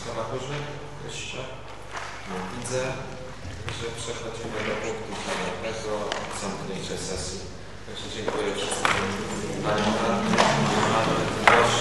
Skorochorzy jeszcze nie widzę, że przechodzimy do punktu dziewiątego zamknięcia sesji. Także dziękuję wszystkim paniom radnym, panom gościom.